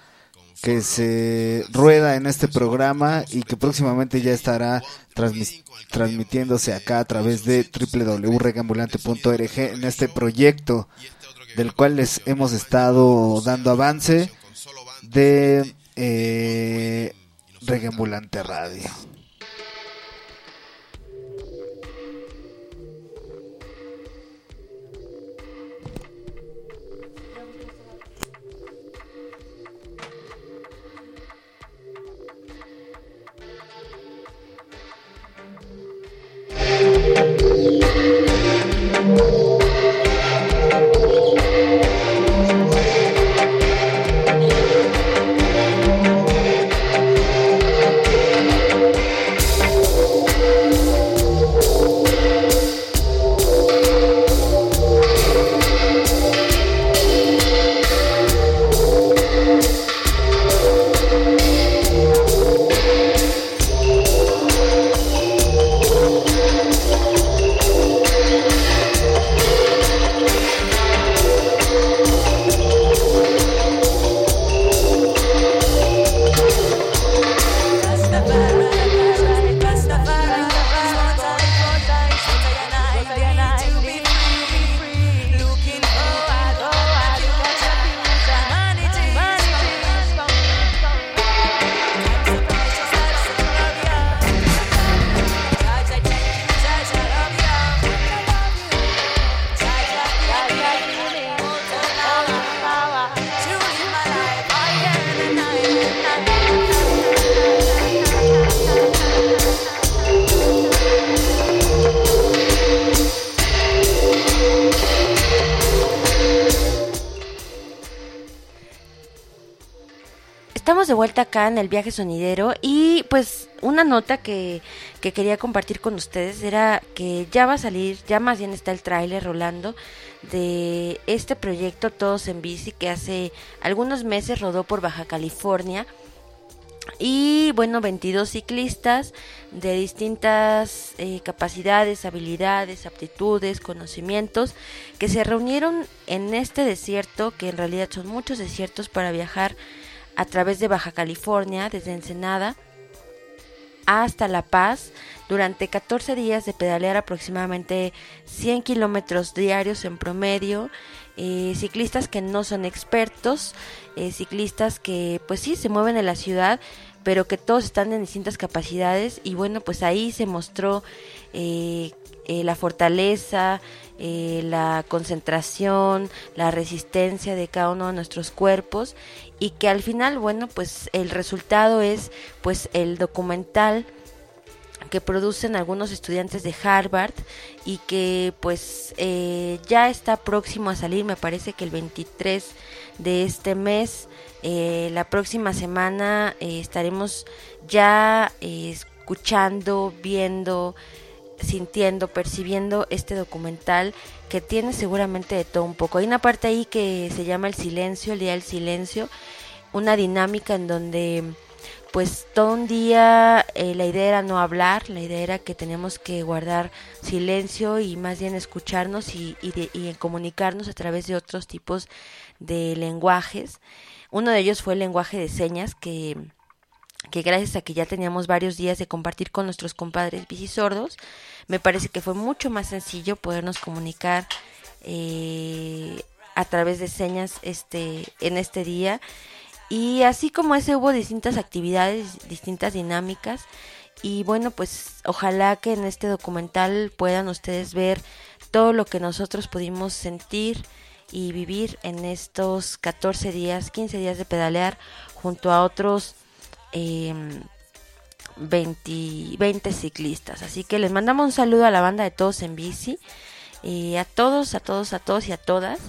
que se rueda en este programa y que próximamente ya estará transmitiéndose acá a través de www.regambulante.org en este proyecto del cual les hemos estado dando avance de eh, Regambulante Radio. Vuelta acá en el viaje sonidero y pues una nota que, que quería compartir con ustedes era que ya va a salir, ya más bien está el tráiler rolando de este proyecto Todos en Bici que hace algunos meses rodó por Baja California. Y bueno, 22 ciclistas de distintas eh, capacidades, habilidades, aptitudes, conocimientos, que se reunieron en este desierto, que en realidad son muchos desiertos para viajar a través de Baja California, desde Ensenada hasta La Paz, durante 14 días de pedalear aproximadamente 100 kilómetros diarios en promedio. Eh, ciclistas que no son expertos, eh, ciclistas que pues sí se mueven en la ciudad, pero que todos están en distintas capacidades y bueno pues ahí se mostró eh, la fortaleza, eh, la concentración, la resistencia de cada uno de nuestros cuerpos y que al final, bueno, pues el resultado es pues el documental que producen algunos estudiantes de Harvard y que pues eh, ya está próximo a salir, me parece que el 23 de este mes, eh, la próxima semana eh, estaremos ya eh, escuchando, viendo, sintiendo, percibiendo este documental que tiene seguramente de todo un poco. Hay una parte ahí que se llama el silencio, el día del silencio, una dinámica en donde pues todo un día eh, la idea era no hablar, la idea era que tenemos que guardar silencio y más bien escucharnos y, y, de- y comunicarnos a través de otros tipos de lenguajes. Uno de ellos fue el lenguaje de señas que que gracias a que ya teníamos varios días de compartir con nuestros compadres bicisordos, me parece que fue mucho más sencillo podernos comunicar eh, a través de señas este en este día. Y así como ese hubo distintas actividades, distintas dinámicas. Y bueno pues ojalá que en este documental puedan ustedes ver todo lo que nosotros pudimos sentir y vivir en estos 14 días, 15 días de pedalear junto a otros eh, 20, 20 ciclistas. Así que les mandamos un saludo a la banda de todos en bici, eh, a todos, a todos, a todos y a todas.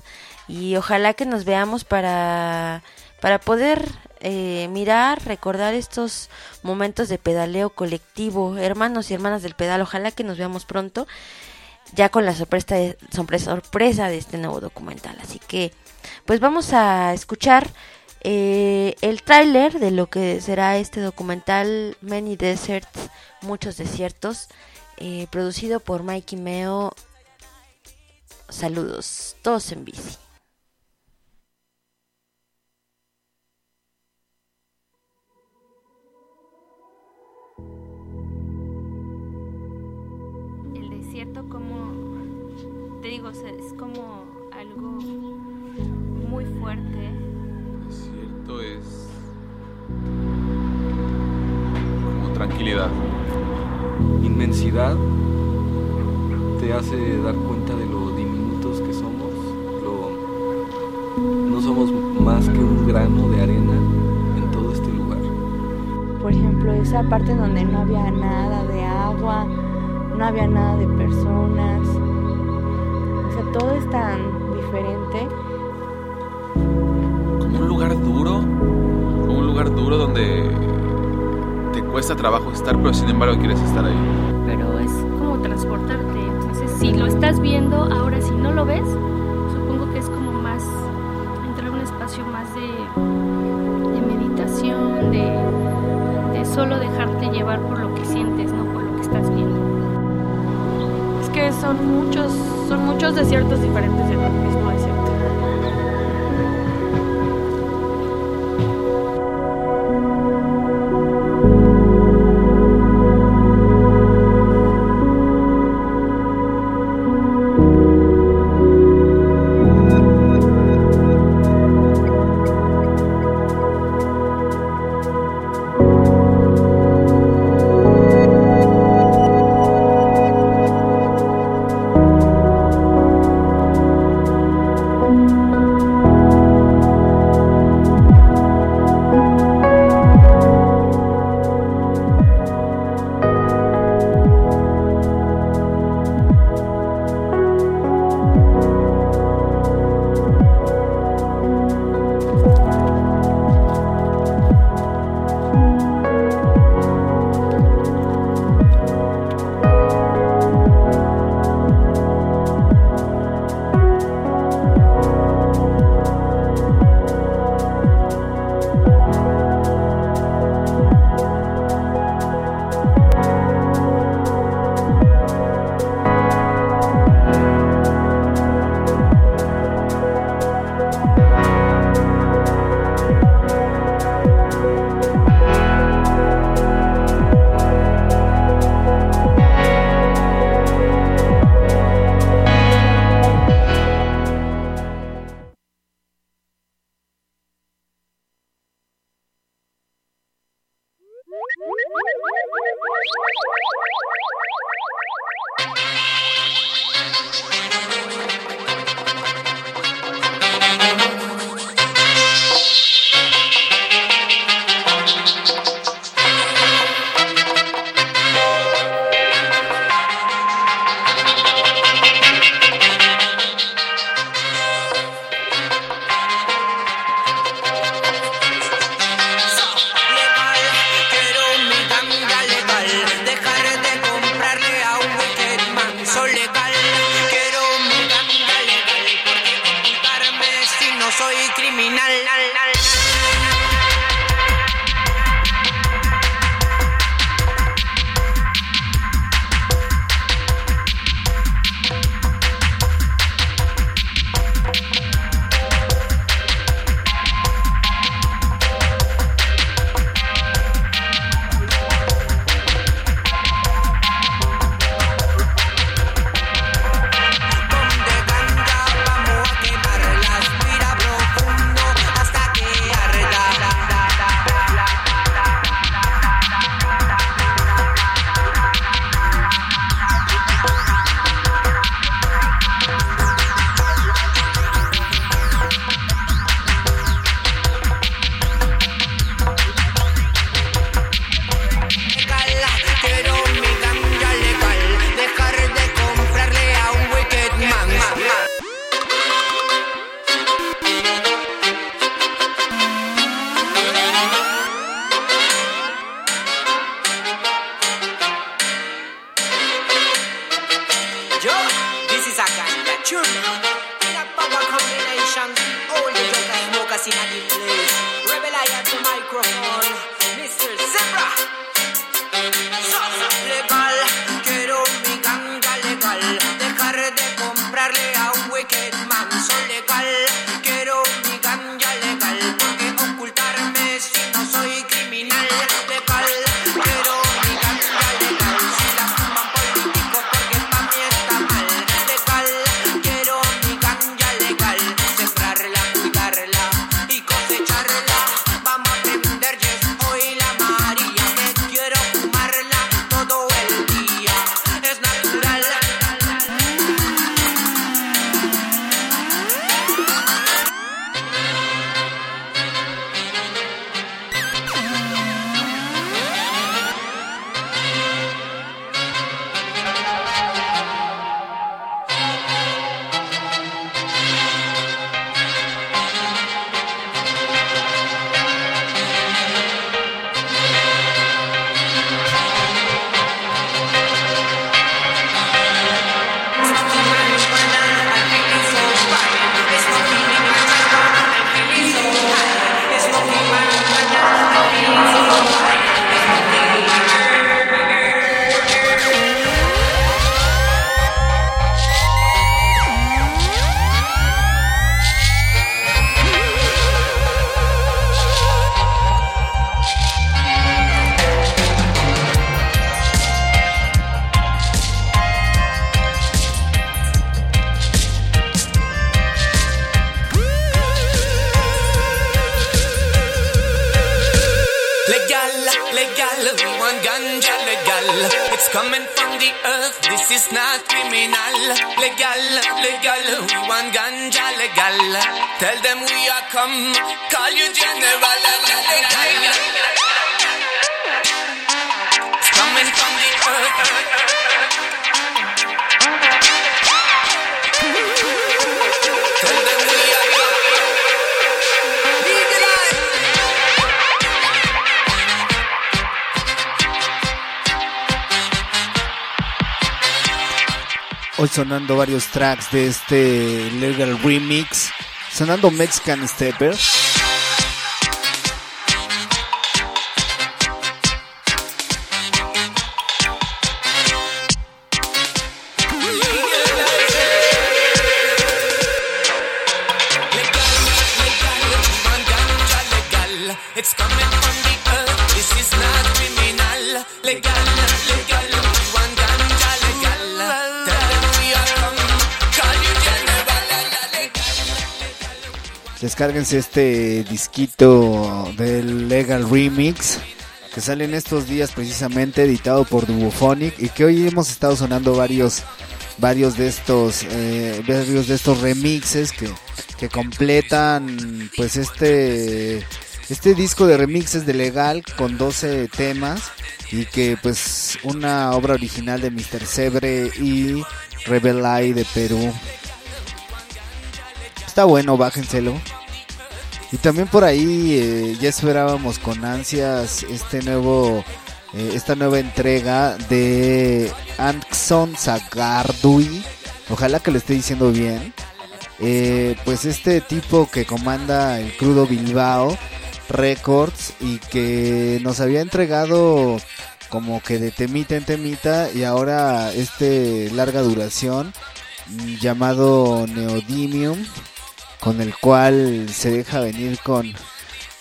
Y ojalá que nos veamos para, para poder eh, mirar, recordar estos momentos de pedaleo colectivo, hermanos y hermanas del pedal. Ojalá que nos veamos pronto, ya con la sorpresa, sorpresa de este nuevo documental. Así que, pues vamos a escuchar eh, el tráiler de lo que será este documental Many Deserts, muchos desiertos, eh, producido por Mikey Meo. Saludos, todos en bici. el desierto como te digo es como algo muy fuerte tranquilidad. Inmensidad te hace dar cuenta de lo diminutos que somos. Lo, no somos más que un grano de arena en todo este lugar. Por ejemplo, esa parte donde no había nada de agua, no había nada de personas. O sea, todo es tan diferente. Como un lugar duro, como un lugar duro donde te cuesta trabajo estar, pero sin embargo quieres estar ahí. pero es como transportarte entonces si lo estás viendo ahora si no lo ves supongo que es como más entrar a un espacio más de, meditación de, solo dejarte llevar por lo que sientes no por lo que estás viendo Es que son muchos, son muchos desiertos diferentes en el mismo desierto. Want ganja legal. It's coming from the earth, this is not criminal. Legal, legal, we want ganja legal. Tell them we are come, call you general. Legal. It's coming from the earth. Hoy sonando varios tracks de este Legal Remix. Sonando Mexican Stepper. Descárguense este disquito del Legal Remix que sale en estos días precisamente editado por Duophonic y que hoy hemos estado sonando varios varios de estos eh, varios de estos remixes que, que completan pues este este disco de remixes de Legal con 12 temas y que pues una obra original de Mr. Sebre y Rebelai de Perú. Está bueno, bájenselo. Y también por ahí eh, ya esperábamos con ansias este nuevo eh, esta nueva entrega de Anxon Zagardui. Ojalá que lo esté diciendo bien. Eh, pues este tipo que comanda el crudo Bilbao Records y que nos había entregado como que de temita en temita y ahora este larga duración llamado Neodymium con el cual se deja venir con,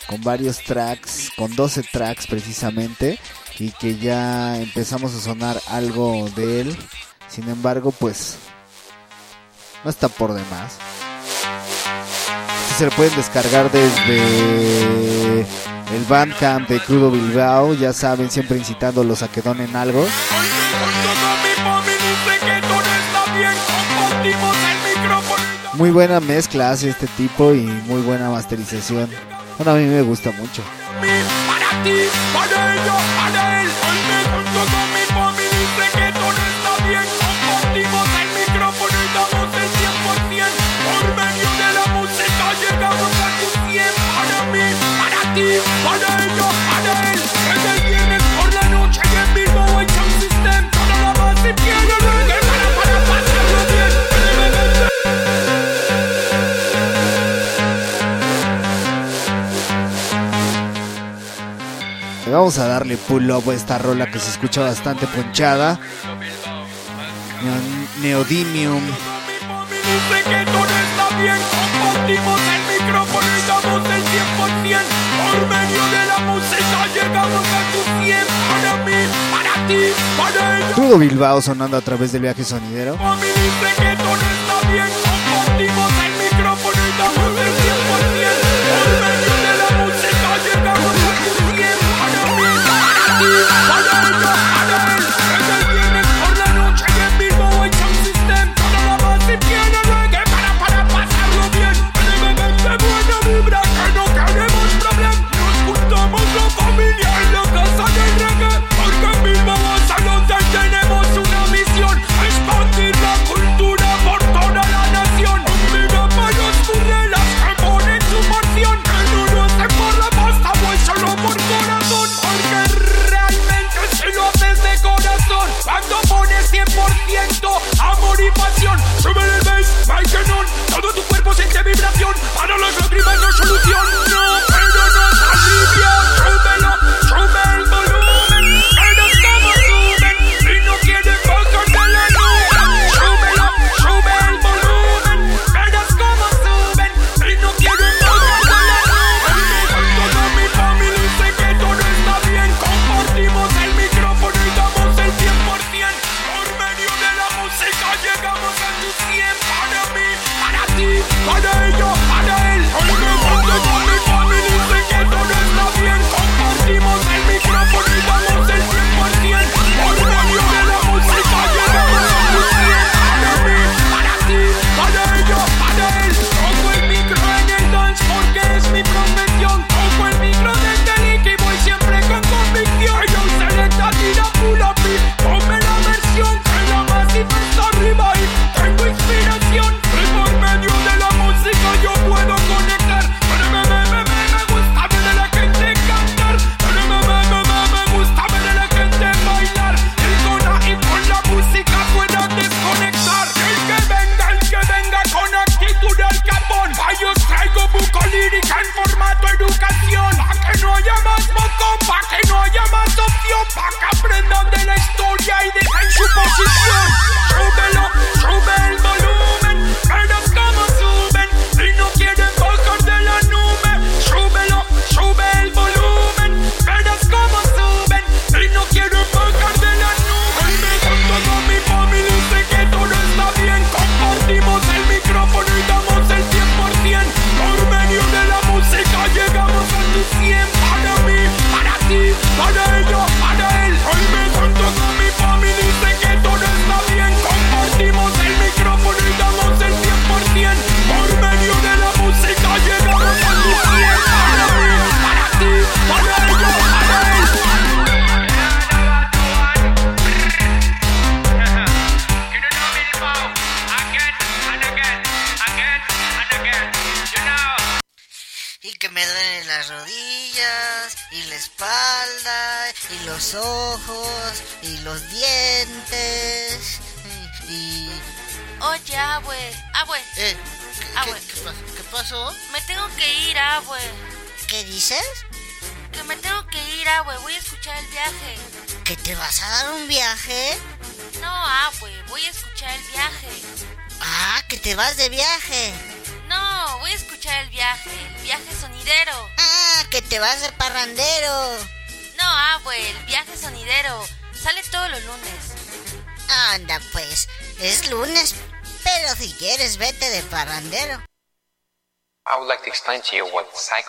con varios tracks, con 12 tracks precisamente, y que ya empezamos a sonar algo de él. Sin embargo, pues no está por demás. Se lo pueden descargar desde el Bandcamp de Crudo Bilbao, ya saben, siempre incitándolos a que donen algo. muy buena mezcla hace este tipo y muy buena masterización. Bueno, a mí me gusta mucho. Vamos a darle pull up a esta rola que se escucha bastante ponchada. Neodymium. Por. Todo Bilbao sonando a través del viaje sonidero.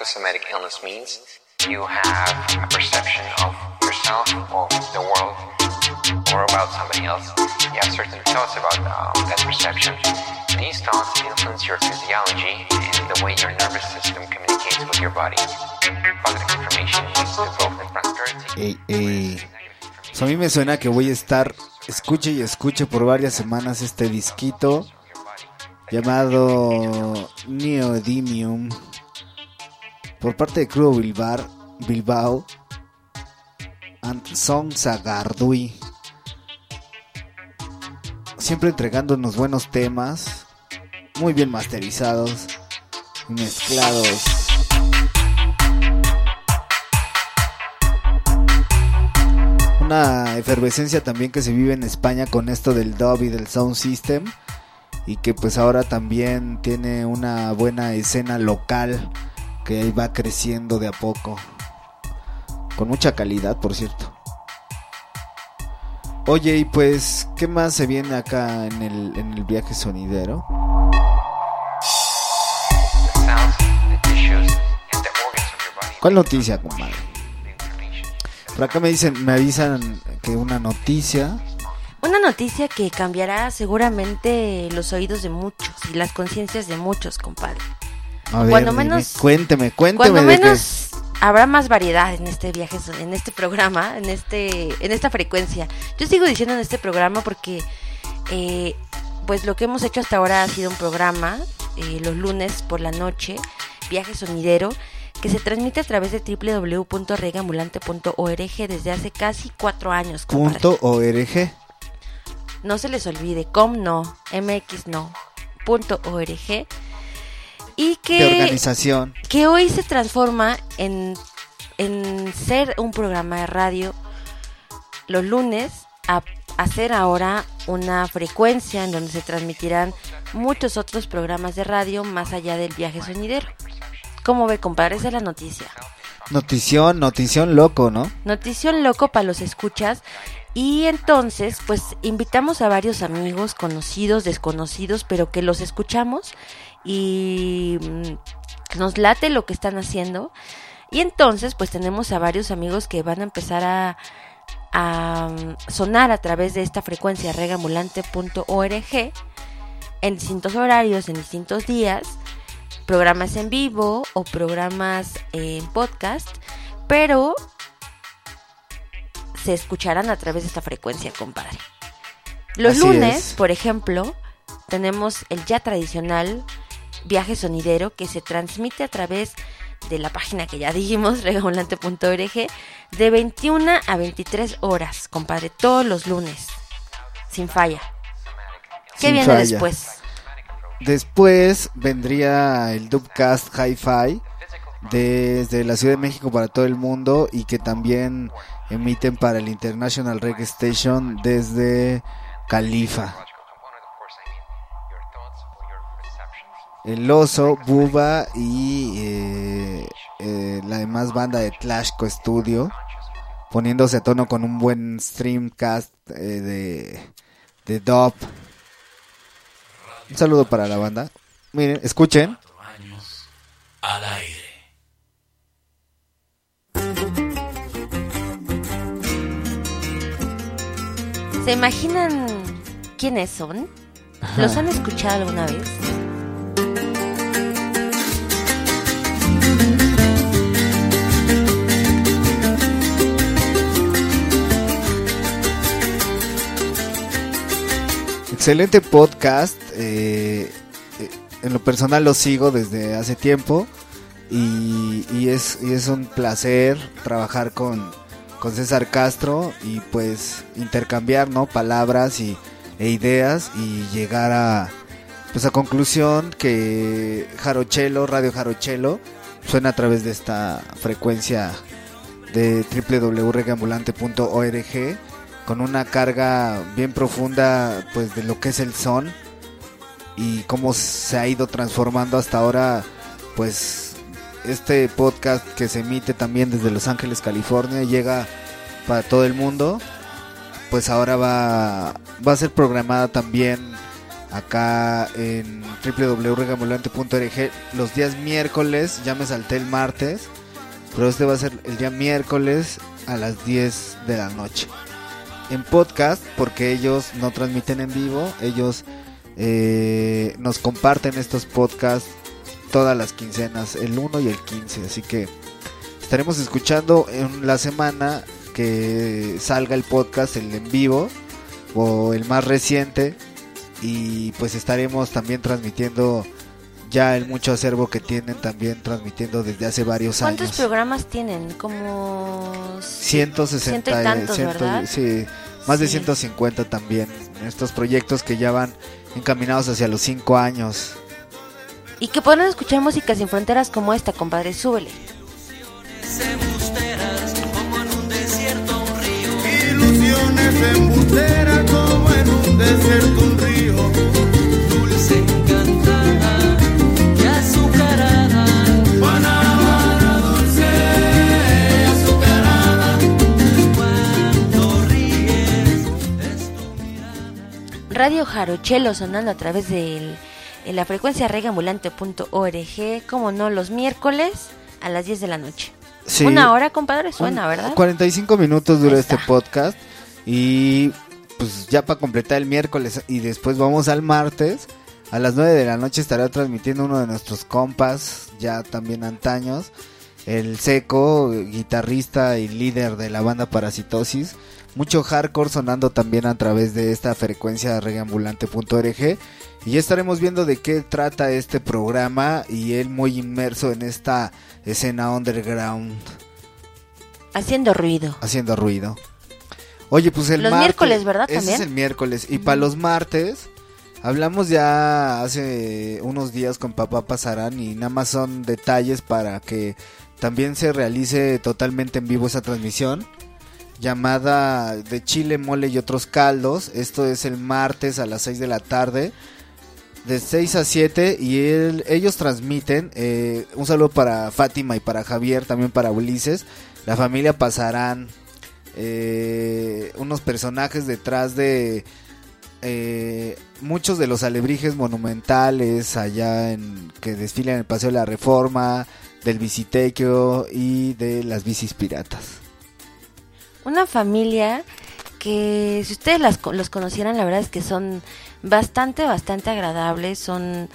Psychosomatic illness means. You have a perception of yourself, of the world, or about somebody else. You have certain thoughts about um, that perception. These thoughts influence your physiology and the way your nervous system communicates with your body. Positive information leads to growth and prosperity. Ey, ey. Pues a mí me suena que voy a estar escuche y escuche por varias semanas este disquito llamado Neodymium por parte de Crudo Bilbar, Bilbao and Song Sagardui. Siempre entregándonos buenos temas muy bien masterizados y mezclados. Una efervescencia también que se vive en España con esto del dub y del sound system y que pues ahora también tiene una buena escena local que ahí va creciendo de a poco con mucha calidad por cierto oye y pues qué más se viene acá en el, en el viaje sonidero. ¿cuál noticia compadre? por acá me dicen me avisan que una noticia Una noticia que cambiará seguramente los oídos de muchos y las conciencias de muchos, compadre. A ver Cuando dime, menos- cuénteme cuénteme Cuando menos habrá más variedad en este viaje, en este programa, en este, en esta frecuencia. Yo sigo diciendo en este programa porque, eh, pues lo que hemos hecho hasta ahora ha sido un programa eh, los lunes por la noche, viaje sonidero, que se transmite a través de www.regambulante.org desde hace casi cuatro años. compadre. punto org No se les olvide, com no, mx no, punto org. Y que de organización que hoy se transforma en, en ser un programa de radio los lunes a hacer ahora una frecuencia en donde se transmitirán muchos otros programas de radio más allá del viaje sonidero. ¿Cómo ve, compadre? Esa es la noticia. Notición, notición loco, ¿no? Notición loco para los escuchas. Y entonces, pues invitamos a varios amigos, conocidos, desconocidos, pero que los escuchamos y mm, nos late lo que están haciendo. Y entonces, pues tenemos a varios amigos que van a empezar a, a mm, sonar a través de esta frecuencia regambulante.org en distintos horarios, en distintos días, programas en vivo o programas en podcast, pero se escucharán a través de esta frecuencia, compadre. Los Así lunes, es. por ejemplo, tenemos el ya tradicional viaje sonidero que se transmite a través de la página que ya dijimos, regambulante.org, de 21 a 23 horas, compadre, todos los lunes, sin falla. ¿Qué Sin viene falla. después? Después vendría el Dubcast Hi-Fi desde la Ciudad de México para todo el mundo y que también emiten para el International Reggae Station desde Califa. El Oso, Buba y eh, eh, la demás banda de Tlashco Studio poniéndose a tono con un buen streamcast eh, de, de dub. Un saludo para la banda. Miren, escuchen. al aire. ¿Se imaginan quiénes son? ¿Los han escuchado alguna vez? Excelente podcast. eh, eh, en lo personal lo sigo desde hace tiempo. Y, es, un placer trabajar con, César Castro y pues intercambiar palabras y, e ideas y llegar pues a conclusión que Jarochelo, Radio Jarochelo, suena a través de esta frecuencia de www.regambulante.org con una carga bien profunda pues de lo que es el son y cómo se ha ido transformando hasta ahora pues este podcast que se emite también desde Los Ángeles, California, llega para todo el mundo. Pues ahora va, va a ser programada también acá en www.regambulante.org los días miércoles, ya me salté el martes, pero este va a ser el día miércoles a las 10 de la noche. En podcast, porque ellos no transmiten en vivo, ellos eh, nos comparten estos podcasts todas las quincenas, el 1 y el 15. Así que estaremos escuchando en la semana que salga el podcast, el en vivo o el más reciente. Y pues estaremos también transmitiendo ya el mucho acervo que tienen también transmitiendo desde hace varios ¿Cuántos años. programas tienen? Como 160 ciento y tantos, ciento- ¿verdad? sí, más de Sí. 150 también. Estos proyectos que ya van encaminados hacia los 5 años. Y que podrán escuchar música sin fronteras como esta, compadre, súbele. Ilusiones embusteras como en un desierto un río. Radio Jarochelo sonando a través de la frecuencia regambulante.org, como no, los miércoles a las 10 de la noche. Sí. Una hora, compadre, suena, ¿verdad? 45 minutos dura este podcast y pues ya para completar el miércoles y después vamos al martes. A las 9 de la noche estará transmitiendo uno de nuestros compas, ya también antaños, el Seco, guitarrista y líder de la banda Parasitosis. Mucho hardcore sonando también a través de esta frecuencia regambulante.org. Y ya estaremos viendo de qué trata este programa y él muy inmerso en esta escena underground Haciendo ruido. haciendo ruido. Oye, pues el Los martes- miércoles, ¿verdad? Ese También. es el miércoles. Y para los martes, hablamos ya hace unos días con Papá Pasarán y nada más son detalles para que también se realice totalmente en vivo esa transmisión. Llamada de chile, mole y otros caldos. Esto es el martes a las 6 de la tarde. De 6 a 7 y ellos transmiten. eh, un saludo para Fátima y para Javier, también para Ulises. La familia pasarán eh, unos personajes detrás de eh, muchos de los alebrijes monumentales allá en que desfilan en el Paseo de la Reforma, del Visitequio y de las bicis piratas. Una familia que si ustedes las, los conocieran, la verdad es que son bastante, bastante agradables, son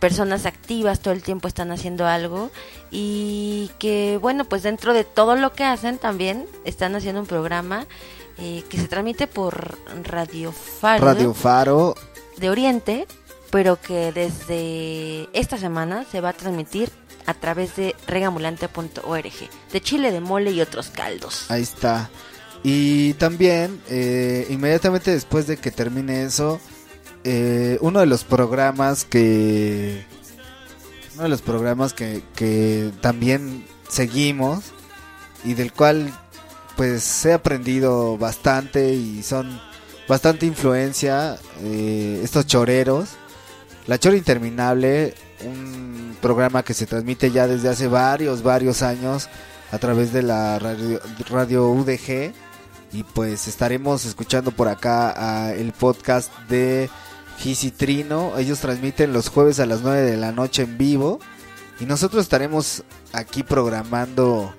personas activas, todo el tiempo están haciendo algo y que bueno, pues dentro de todo lo que hacen también están haciendo un programa eh, que se transmite por Radio Faro Radio Faro, de Oriente, pero que desde esta semana se va a transmitir a través de regamulante.org, de chile de mole y otros caldos. ahí está. Y también, eh, inmediatamente después de que termine eso, eh, uno de los programas que uno de los programas que, que también seguimos y del cual pues he aprendido bastante y son bastante influencia eh, estos choreros. La chora interminable un programa que se transmite ya desde hace varios varios años a través de la radio, radio UDG y pues estaremos escuchando por acá ah, el podcast de Gisitrino. Ellos transmiten los jueves a las 9 de la noche en vivo. Y nosotros estaremos aquí programando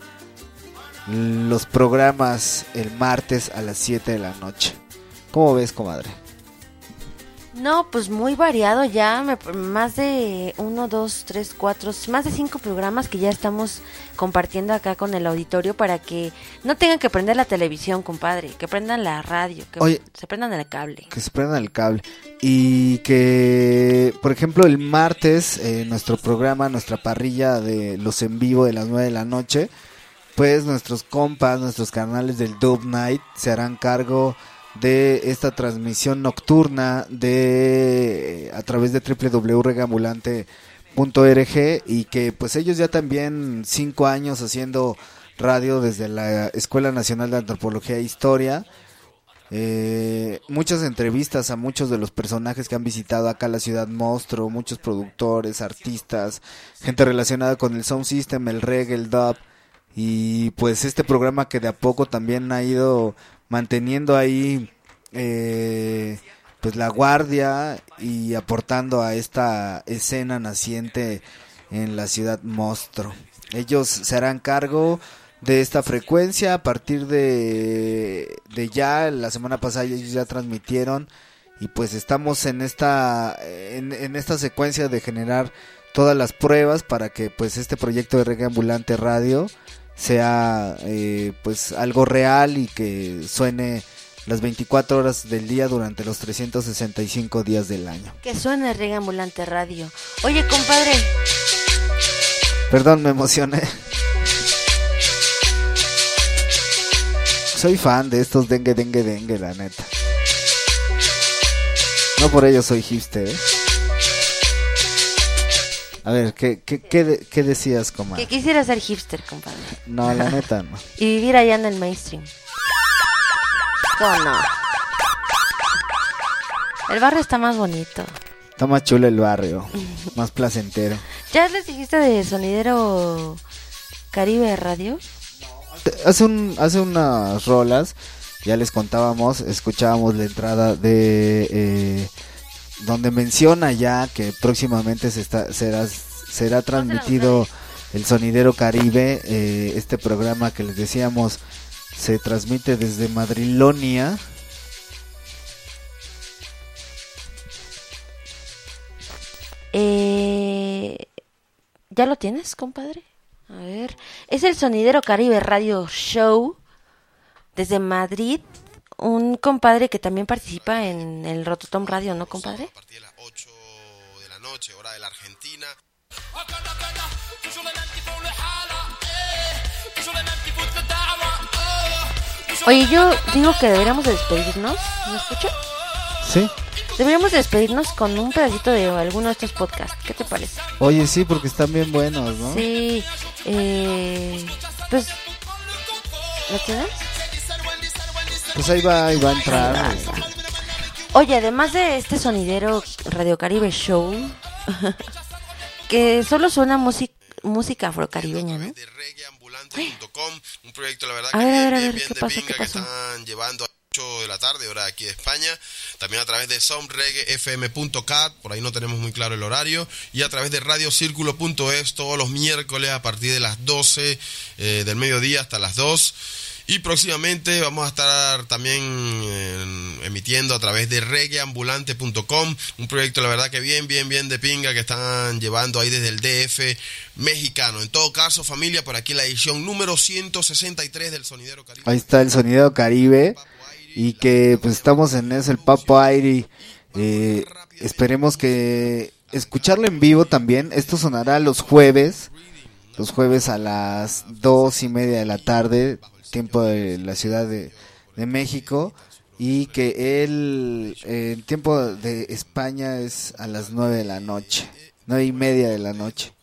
los programas el martes a las 7 de la noche. ¿Cómo ves, comadre? No, pues muy variado ya, me- más de uno, dos, tres, cuatro, más de cinco programas que ya estamos compartiendo acá con el auditorio para que no tengan que prender la televisión, compadre, que prendan la radio, que Oye. se prendan el cable. Que se prendan el cable. Y que, por ejemplo, el martes, eh, nuestro programa, nuestra parrilla de los en vivo de las 9 de la noche, pues nuestros compas, nuestros canales del Dub Night se harán cargo de esta transmisión nocturna de a través de www.regambulante.org y que pues ellos ya también cinco años haciendo radio desde la Escuela Nacional de Antropología e Historia. Eh, muchas entrevistas a muchos de los personajes que han visitado acá la ciudad monstruo, muchos productores, artistas, gente relacionada con el sound system, el reggae, el dub y pues este programa que de a poco también ha ido manteniendo ahí eh, pues la guardia y aportando a esta escena naciente en la ciudad monstruo. Ellos se harán cargo de esta frecuencia a partir de, de ya, la semana pasada ellos ya transmitieron y pues estamos en esta, en, esta secuencia de generar todas las pruebas para que pues este proyecto de Reggae Ambulante Radio sea eh, pues algo real y que suene las 24 horas del día durante los 365 días del año. Que suene Reggae Ambulante Radio. Oye, compadre. Perdón, me emocioné. Soy fan de estos dengue, dengue, dengue, la neta. No por ello soy hipster. ¿eh? A ver, ¿qué, qué, qué, de- qué decías, Que comadre? quisiera ser hipster, compadre. No, la neta no. Y vivir allá en el mainstream. ¿Cómo no? El barrio está más bonito. Está más chulo el barrio, más placentero. ¿Ya les dijiste de Sonidero Caribe Radio? Hace, un, hace unas rolas, ya les contábamos, escuchábamos la entrada de... eh, donde menciona ya que próximamente se está, será, será transmitido el Sonidero Caribe, eh, este programa que les decíamos se transmite desde Madrilonia. Eh, ¿Ya lo tienes, compadre? A ver. Es el Sonidero Caribe Radio Show desde Madrid. Un compadre que también participa en el Rototom Radio, ¿no, compadre? de la noche, hora de la Argentina. Oye, yo digo que deberíamos de despedirnos. ¿Me escucha? Sí. Deberíamos de despedirnos con un pedacito de alguno de estos podcasts. ¿Qué te parece? Oye, sí, porque están bien buenos, ¿no? Sí. Eh, pues... ¿Lo tienes? Pues ahí va, ahí va a entrar. Oye, además de este sonidero Radio Caribe Show, que solo suena música música afrocaribeña, ¿no? Un proyecto, la verdad, A que ver, a bien, ver, a ver, bien ¿qué de pasó, pinga qué que pasó? están llevando a 8 de la tarde, hora aquí de España. También a través de soundreggaefm.cat, por ahí no tenemos muy claro el horario. Y a través de radiocírculo.es todos los miércoles a partir de las 12 eh, del mediodía hasta las 2. Y próximamente vamos a estar también eh, emitiendo a través de reggaeambulante.com, un proyecto la verdad que bien, bien, bien de pinga que están llevando ahí desde el DF mexicano. En todo caso, familia, por aquí la edición número 163 del Sonidero Caribe. Ahí está el sonido Caribe y que pues estamos en eso, el Papo Airi. Eh, esperemos que escucharlo en vivo también. Esto sonará los jueves, los jueves a las dos y media de la tarde, tiempo de la Ciudad de, de México. Y que el, tiempo de España es a las nueve de la noche, nueve y media de la noche.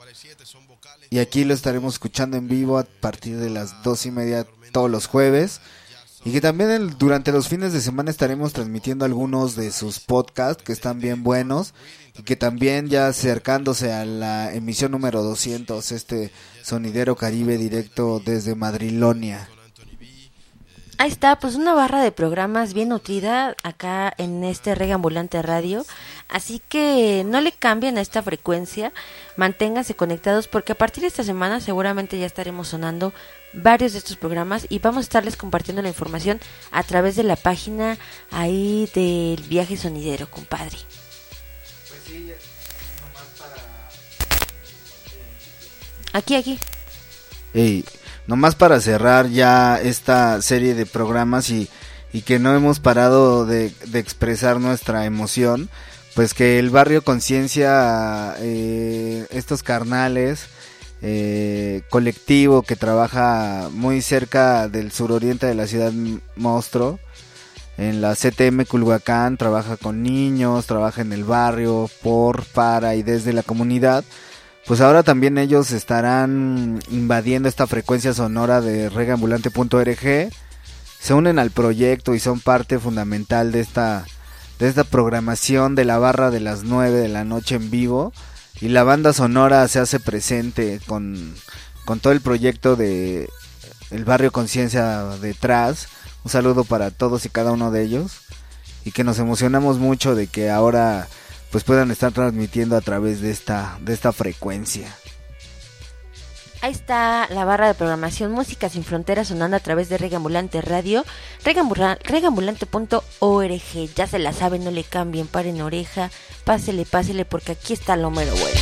Y aquí lo estaremos escuchando en vivo a partir de las dos y media todos los jueves. Y que también durante los fines de semana estaremos transmitiendo algunos de sus podcasts que están bien buenos. Y que también ya acercándose a la emisión número 200, este sonidero caribe directo desde Madrilonia. Ahí está, pues una barra de programas bien nutrida acá en este Reggae Ambulante Radio. Así que no le cambien a esta frecuencia, manténganse conectados porque a partir de esta semana seguramente ya estaremos sonando varios de estos programas y vamos a estarles compartiendo la información a través de la página ahí del viaje sonidero, compadre. Aquí, aquí. Ey, nomás para cerrar ya esta serie de programas y, y que no hemos parado de, de expresar nuestra emoción, pues que el barrio Conciencia, eh, estos carnales, eh, colectivo que trabaja muy cerca del suroriente de la ciudad monstruo, en la CTM Culhuacán, trabaja con niños, trabaja en el barrio, por, para y desde la comunidad. Pues ahora también ellos estarán invadiendo esta frecuencia sonora de regambulante.org. Se unen al proyecto y son parte fundamental de esta, de esta programación de la barra de las 9 de la noche en vivo. Y la banda sonora se hace presente con, con todo el proyecto de El Barrio Conciencia detrás. Un saludo para todos y cada uno de ellos. Y que nos emocionamos mucho de que ahora pues puedan estar transmitiendo a través de esta, de esta frecuencia. Ahí está la barra de programación Música Sin Fronteras sonando a través de Regambulante Radio, regambula- regambulante.org. Ya se la saben, no le cambien, paren oreja, pásele, pásele, porque aquí está lo mero bueno.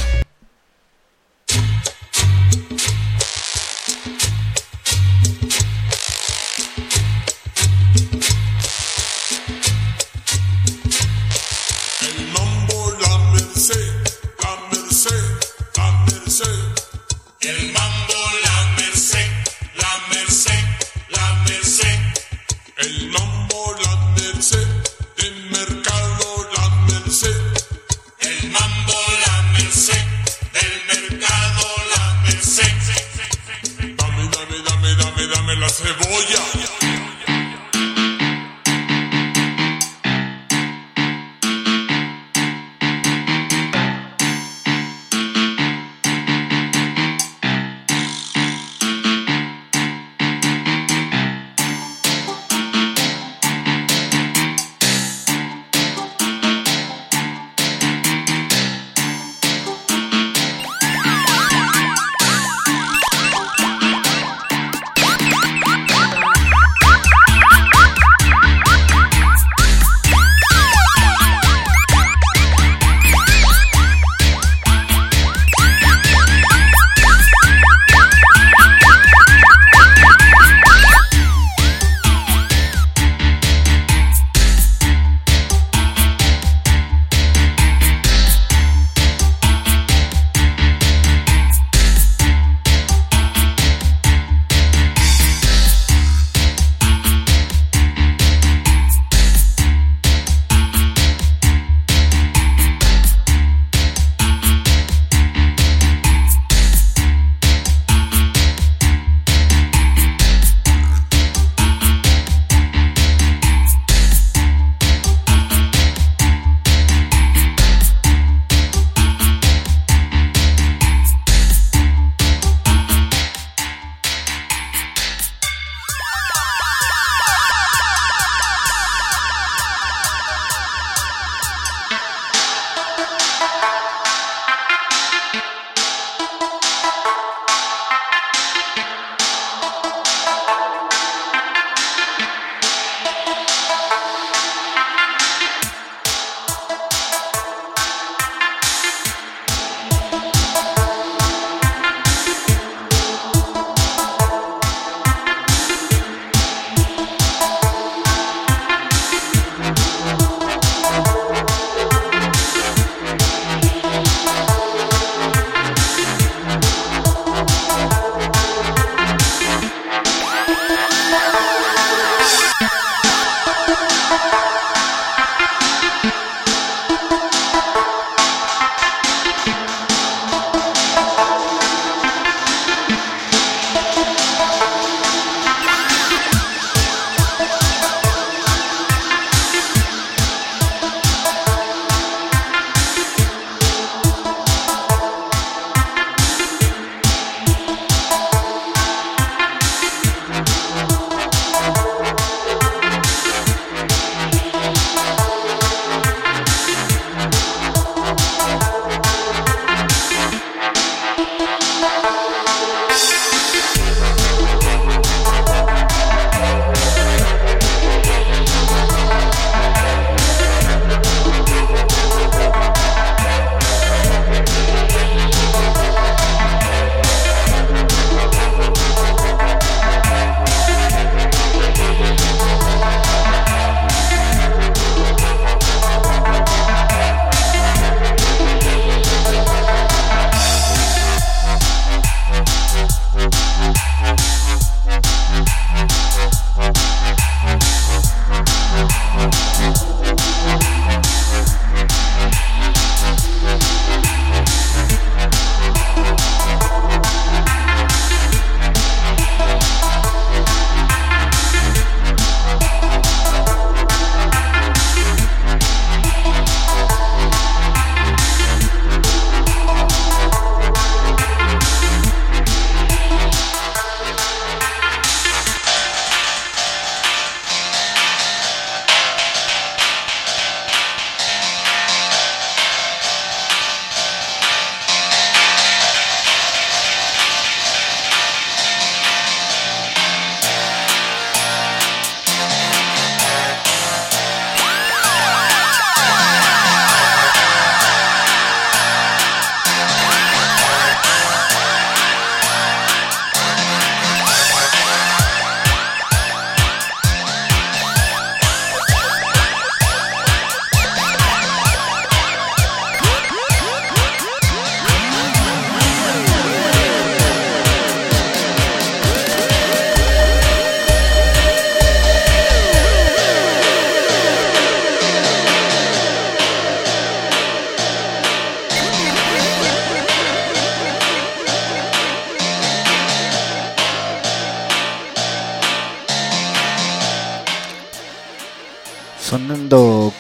La cebolla.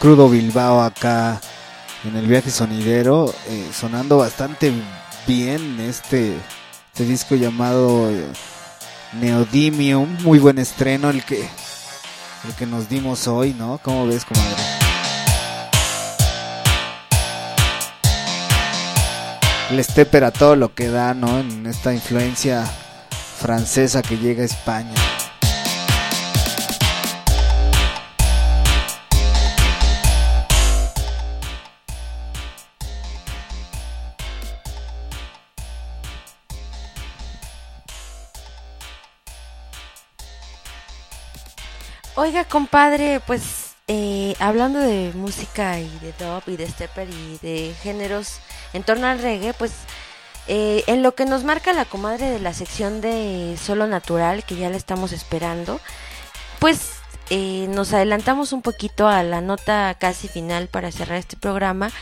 Crudo Bilbao acá en el viaje sonidero, eh, sonando bastante bien este, este disco llamado eh, Neodymium, muy buen estreno el que el que nos dimos hoy, ¿no? ¿Cómo ves, comadre? El stepper a todo lo que da, ¿no? En esta influencia francesa que llega a España. Oiga, compadre, pues eh, hablando de música y de dub y de stepper y de géneros en torno al reggae, pues eh, en lo que nos marca la comadre de la sección de Solo Natural, que ya la estamos esperando, pues eh, nos adelantamos un poquito a la nota casi final para cerrar este programa.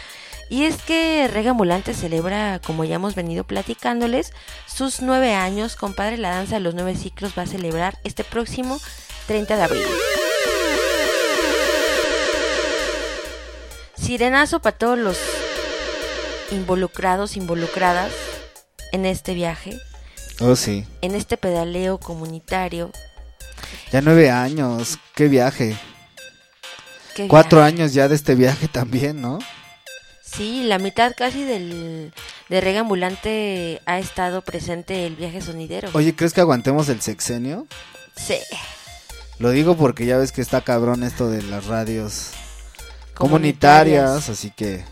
Y es que Reggae Ambulante celebra, como ya hemos venido platicándoles, sus nueve años. Compadre, la danza de los nueve ciclos va a celebrar este próximo 30 de abril. Sirenazo para todos los involucrados, involucradas en este viaje, Oh, sí. en este pedaleo comunitario. Ya nueve años, qué viaje. Qué Cuatro viaje. años ya de este viaje también, ¿no? Sí, la mitad casi del de Reggae Ambulante ha estado presente el viaje sonidero. Oye, ¿crees que aguantemos el sexenio? Sí. Lo digo porque ya ves que está cabrón esto de las radios Comunitarias. comunitarias, así que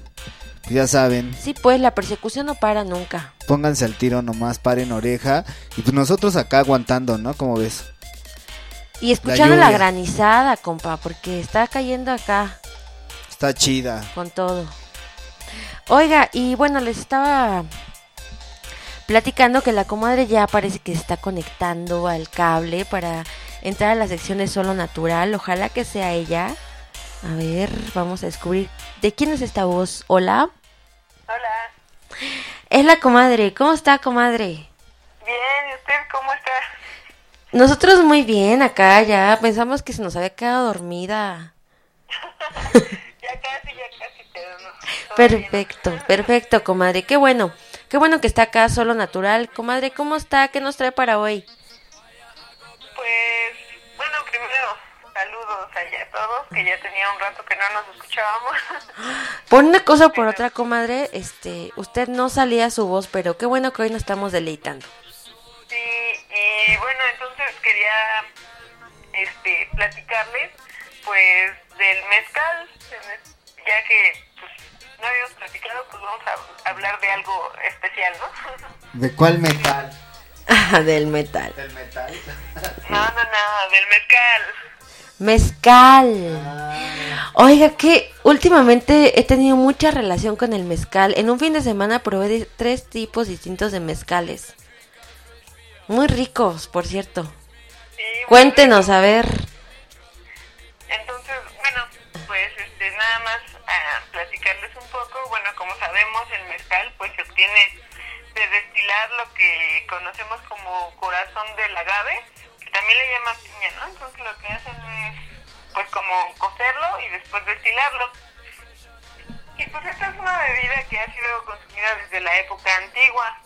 pues ya saben, Sí, pues la persecución no para nunca. pónganse al tiro nomás, paren oreja y pues nosotros acá aguantando, ¿no? ¿Cómo ves? Y escuchando la, lluvia. granizada, compa, porque está cayendo acá Está chida. con todo. Oiga, y bueno, les estaba platicando que la comadre ya parece que se está conectando al cable para entrar a la sección de solo natural. Ojalá que sea ella. A ver, vamos a descubrir de quién es esta voz. Hola. Hola. Es la comadre. ¿Cómo está, comadre? Bien, ¿y usted cómo está? Nosotros muy bien acá ya. Pensamos que se nos había quedado dormida. Ya casi, ya casi, pero no. Perfecto, perfecto, comadre. Qué bueno. Qué bueno que está acá solo natural. Comadre, ¿cómo está? ¿Qué nos trae para hoy? Pues, primero, saludos allá a todos, que ya tenía un rato que no nos escuchábamos. Por una cosa o por otra, comadre, este, usted no salía su voz, pero qué bueno que hoy nos estamos deleitando. Sí, y bueno, entonces quería este platicarles pues del mezcal, ya que pues, no habíamos platicado, pues vamos a hablar de algo especial, ¿no? ¿De cuál metal? Del metal. Del metal. No, no, no, del mezcal. Mezcal. Oiga, que últimamente he tenido mucha relación con el mezcal. En un fin de semana probé de- tres tipos distintos de mezcales. Muy ricos, por cierto. Cuéntenos, a ver. Entonces, bueno, pues este, nada más a platicarles un poco. Bueno, como sabemos, el mezcal pues se obtiene lo que conocemos como corazón del agave, que también le llaman piña, ¿no? Entonces lo que hacen es pues como cocerlo y después destilarlo. Y pues esta es una bebida que ha sido consumida desde la época antigua.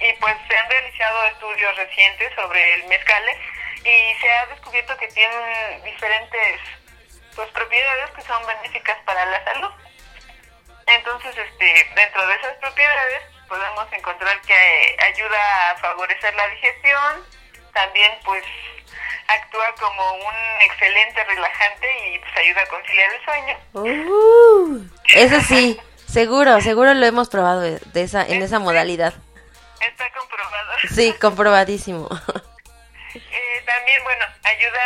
Y pues se han realizado estudios recientes sobre el mezcal y se ha descubierto que tienen diferentes pues propiedades que son benéficas para la salud. Entonces, este, dentro de esas propiedades podemos encontrar que eh, ayuda a favorecer la digestión, también pues actúa como un excelente relajante y pues ayuda a conciliar el sueño. Uh, eso sí, seguro, seguro lo hemos probado de de esa, en esa modalidad. Está comprobado. Sí, comprobadísimo. Eh, también, bueno, ayuda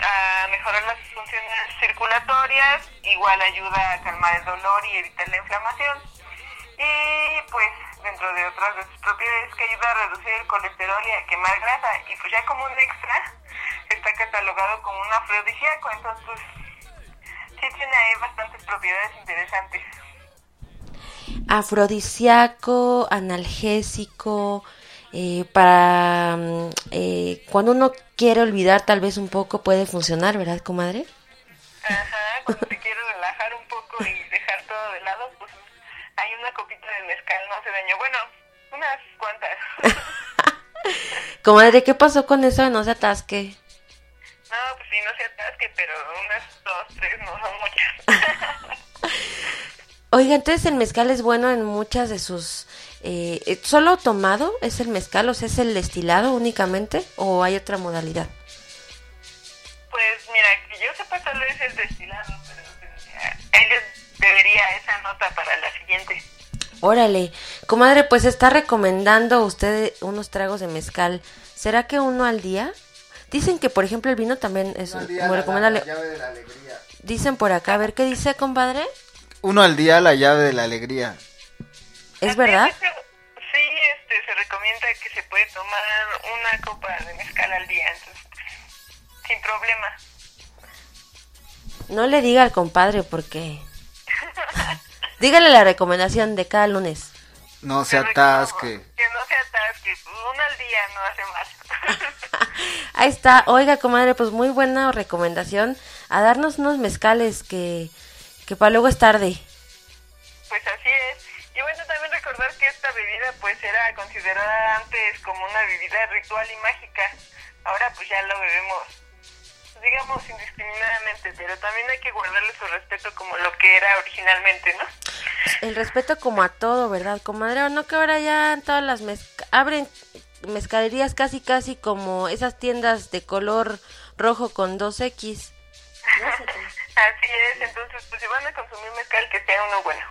a, a mejorar las funciones circulatorias, igual ayuda a calmar el dolor y evitar la inflamación. Y pues, dentro de otras de sus propiedades, que ayuda a reducir el colesterol y a quemar grasa. Y pues ya como un extra, está catalogado como un afrodisíaco, entonces pues, sí tiene ahí bastantes propiedades interesantes. Afrodisíaco, analgésico, eh, para mm, eh, cuando uno quiere olvidar tal vez un poco puede funcionar, ¿verdad, comadre? Ajá, cuando te quieres relajar un una copita de mezcal, no hace daño. Bueno, unas cuantas. Comadre, ¿qué pasó con eso de no se atasque? No, pues sí, no se atasque, pero unas dos, tres no son muchas. Oiga, entonces el mezcal es bueno en muchas de sus... Eh, eh, ¿Solo tomado es el mezcal? O sea, ¿es el destilado únicamente? ¿O hay otra modalidad? Pues mira, que yo sepa solo es el destilado, pero eh, él les debería esa nota para la siguiente. Órale, comadre, pues está recomendando usted unos tragos de mezcal. ¿Será que uno al día? Dicen que, por ejemplo, el vino también es como recomendable. Dicen por acá, a ver qué dice, compadre. Uno al día, la llave de la alegría. ¿Es verdad? Sí, este, se recomienda que se puede tomar una copa de mezcal al día, entonces, sin problema. No le diga al compadre porque... Dígale la recomendación de cada lunes. No se atasque. Que no se atasque, una al día no hace más. Ahí está. Oiga, comadre, pues muy buena recomendación. A darnos unos mezcales que, que para luego es tarde. Pues así es. Y bueno, también recordar que esta bebida pues era considerada antes como una bebida ritual y mágica. Ahora pues ya lo bebemos, digamos, indiscriminadamente, pero también hay que guardarle su respeto como lo que era originalmente, ¿no? El respeto como a todo, ¿verdad, comadre? ¿O no que ahora ya en todas las mezca abren mezcalerías casi casi como esas tiendas de color rojo con 2X? Así es, entonces pues si van a consumir mezcal que sea uno bueno.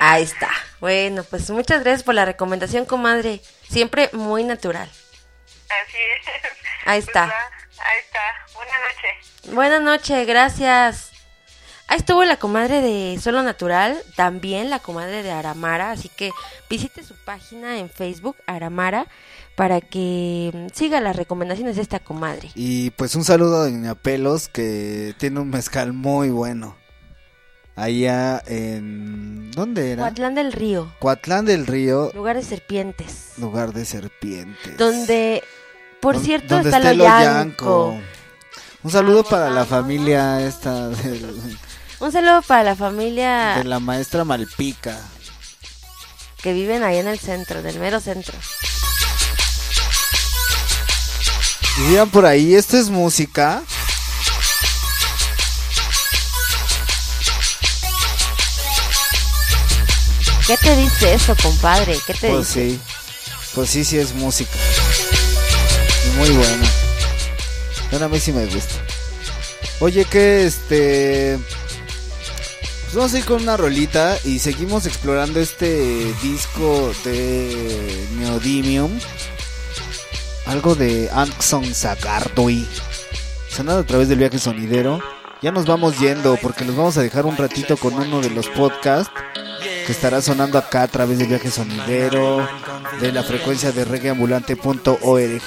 Ahí está. Bueno, pues muchas gracias por la recomendación, comadre. Siempre muy natural. Así es. Ahí está. Pues, va, ahí está. Buenas noches. Buenas noches, gracias. Ahí estuvo la comadre de Solo Natural, también la comadre de Aramara, así que visite su página en Facebook, Aramara, para que mm, siga las recomendaciones de esta comadre. Y pues un saludo a Doña Pelos que tiene un mezcal muy bueno. Allá en... ¿Dónde era? Coatlán del Río, Coatlán del Río, lugar de serpientes, lugar de serpientes. donde, por cierto, está lo lo yanco. yanco. Un saludo para la familia esta del- Un saludo para la familia de la maestra Malpica. que viven ahí en el centro, del mero centro. Y digan por ahí, esto es música. ¿Qué te dice eso, compadre? ¿Qué te Pues dice? sí, pues sí, sí es música. Muy. Bueno, a mí sí me gusta. Oye, que este... Pues vamos a ir con una rolita y seguimos explorando este disco de Neodymium. Algo de Anxon Sagardoi. Sonado a través del viaje sonidero. Ya nos vamos yendo porque los vamos a dejar un ratito con uno de los podcasts que estará sonando acá a través del viaje sonidero de la frecuencia de reggaeambulante.org.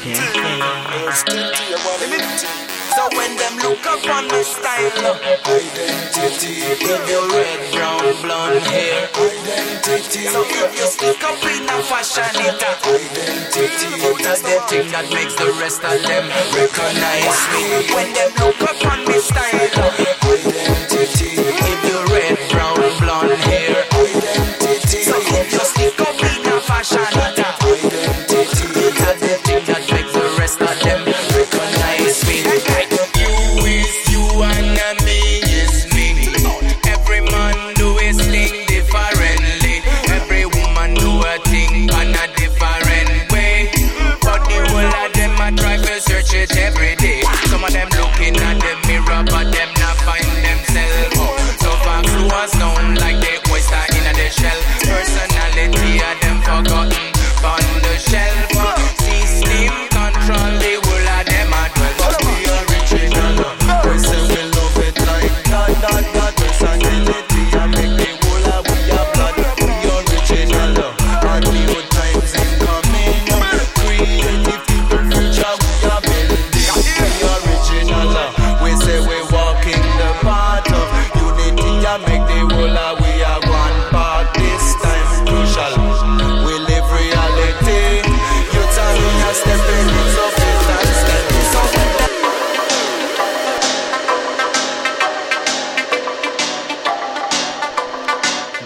So when them look up on my style, identity. If you red, brown, blonde hair,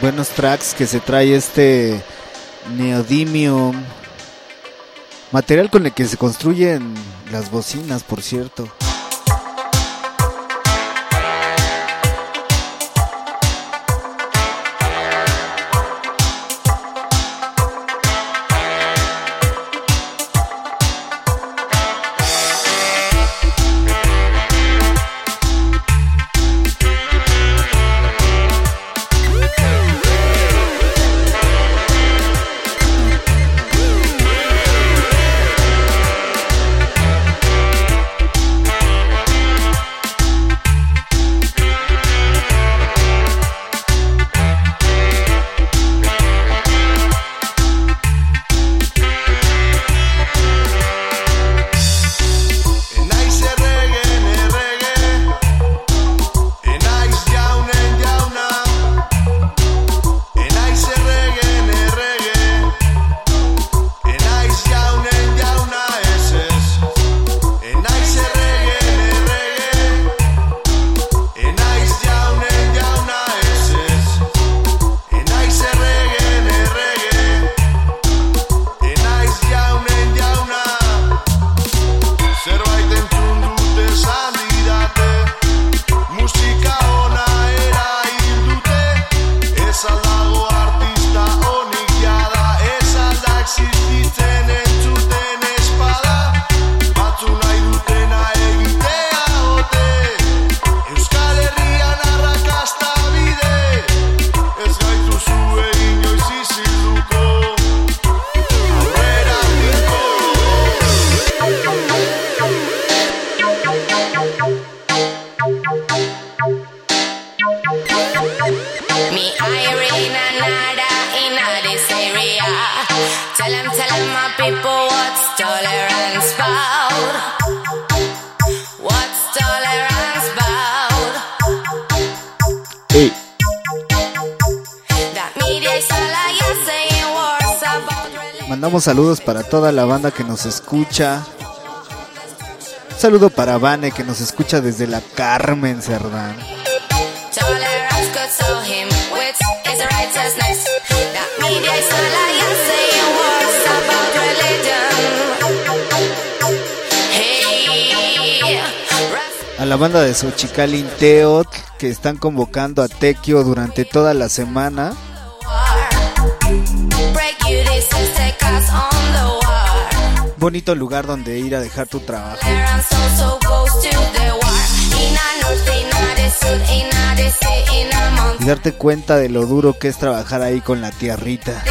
buenos tracks que se trae este neodymium. Material con el que se construyen las bocinas, por cierto. Saludos para toda la banda que nos escucha. Un saludo para Vane que nos escucha desde la Carmen Cerdán. A la banda de Xochicalin Teot que están convocando a Tequio durante toda la semana. Bonito lugar donde ir a dejar tu trabajo. Y darte cuenta de lo duro que es trabajar ahí con la tierrita.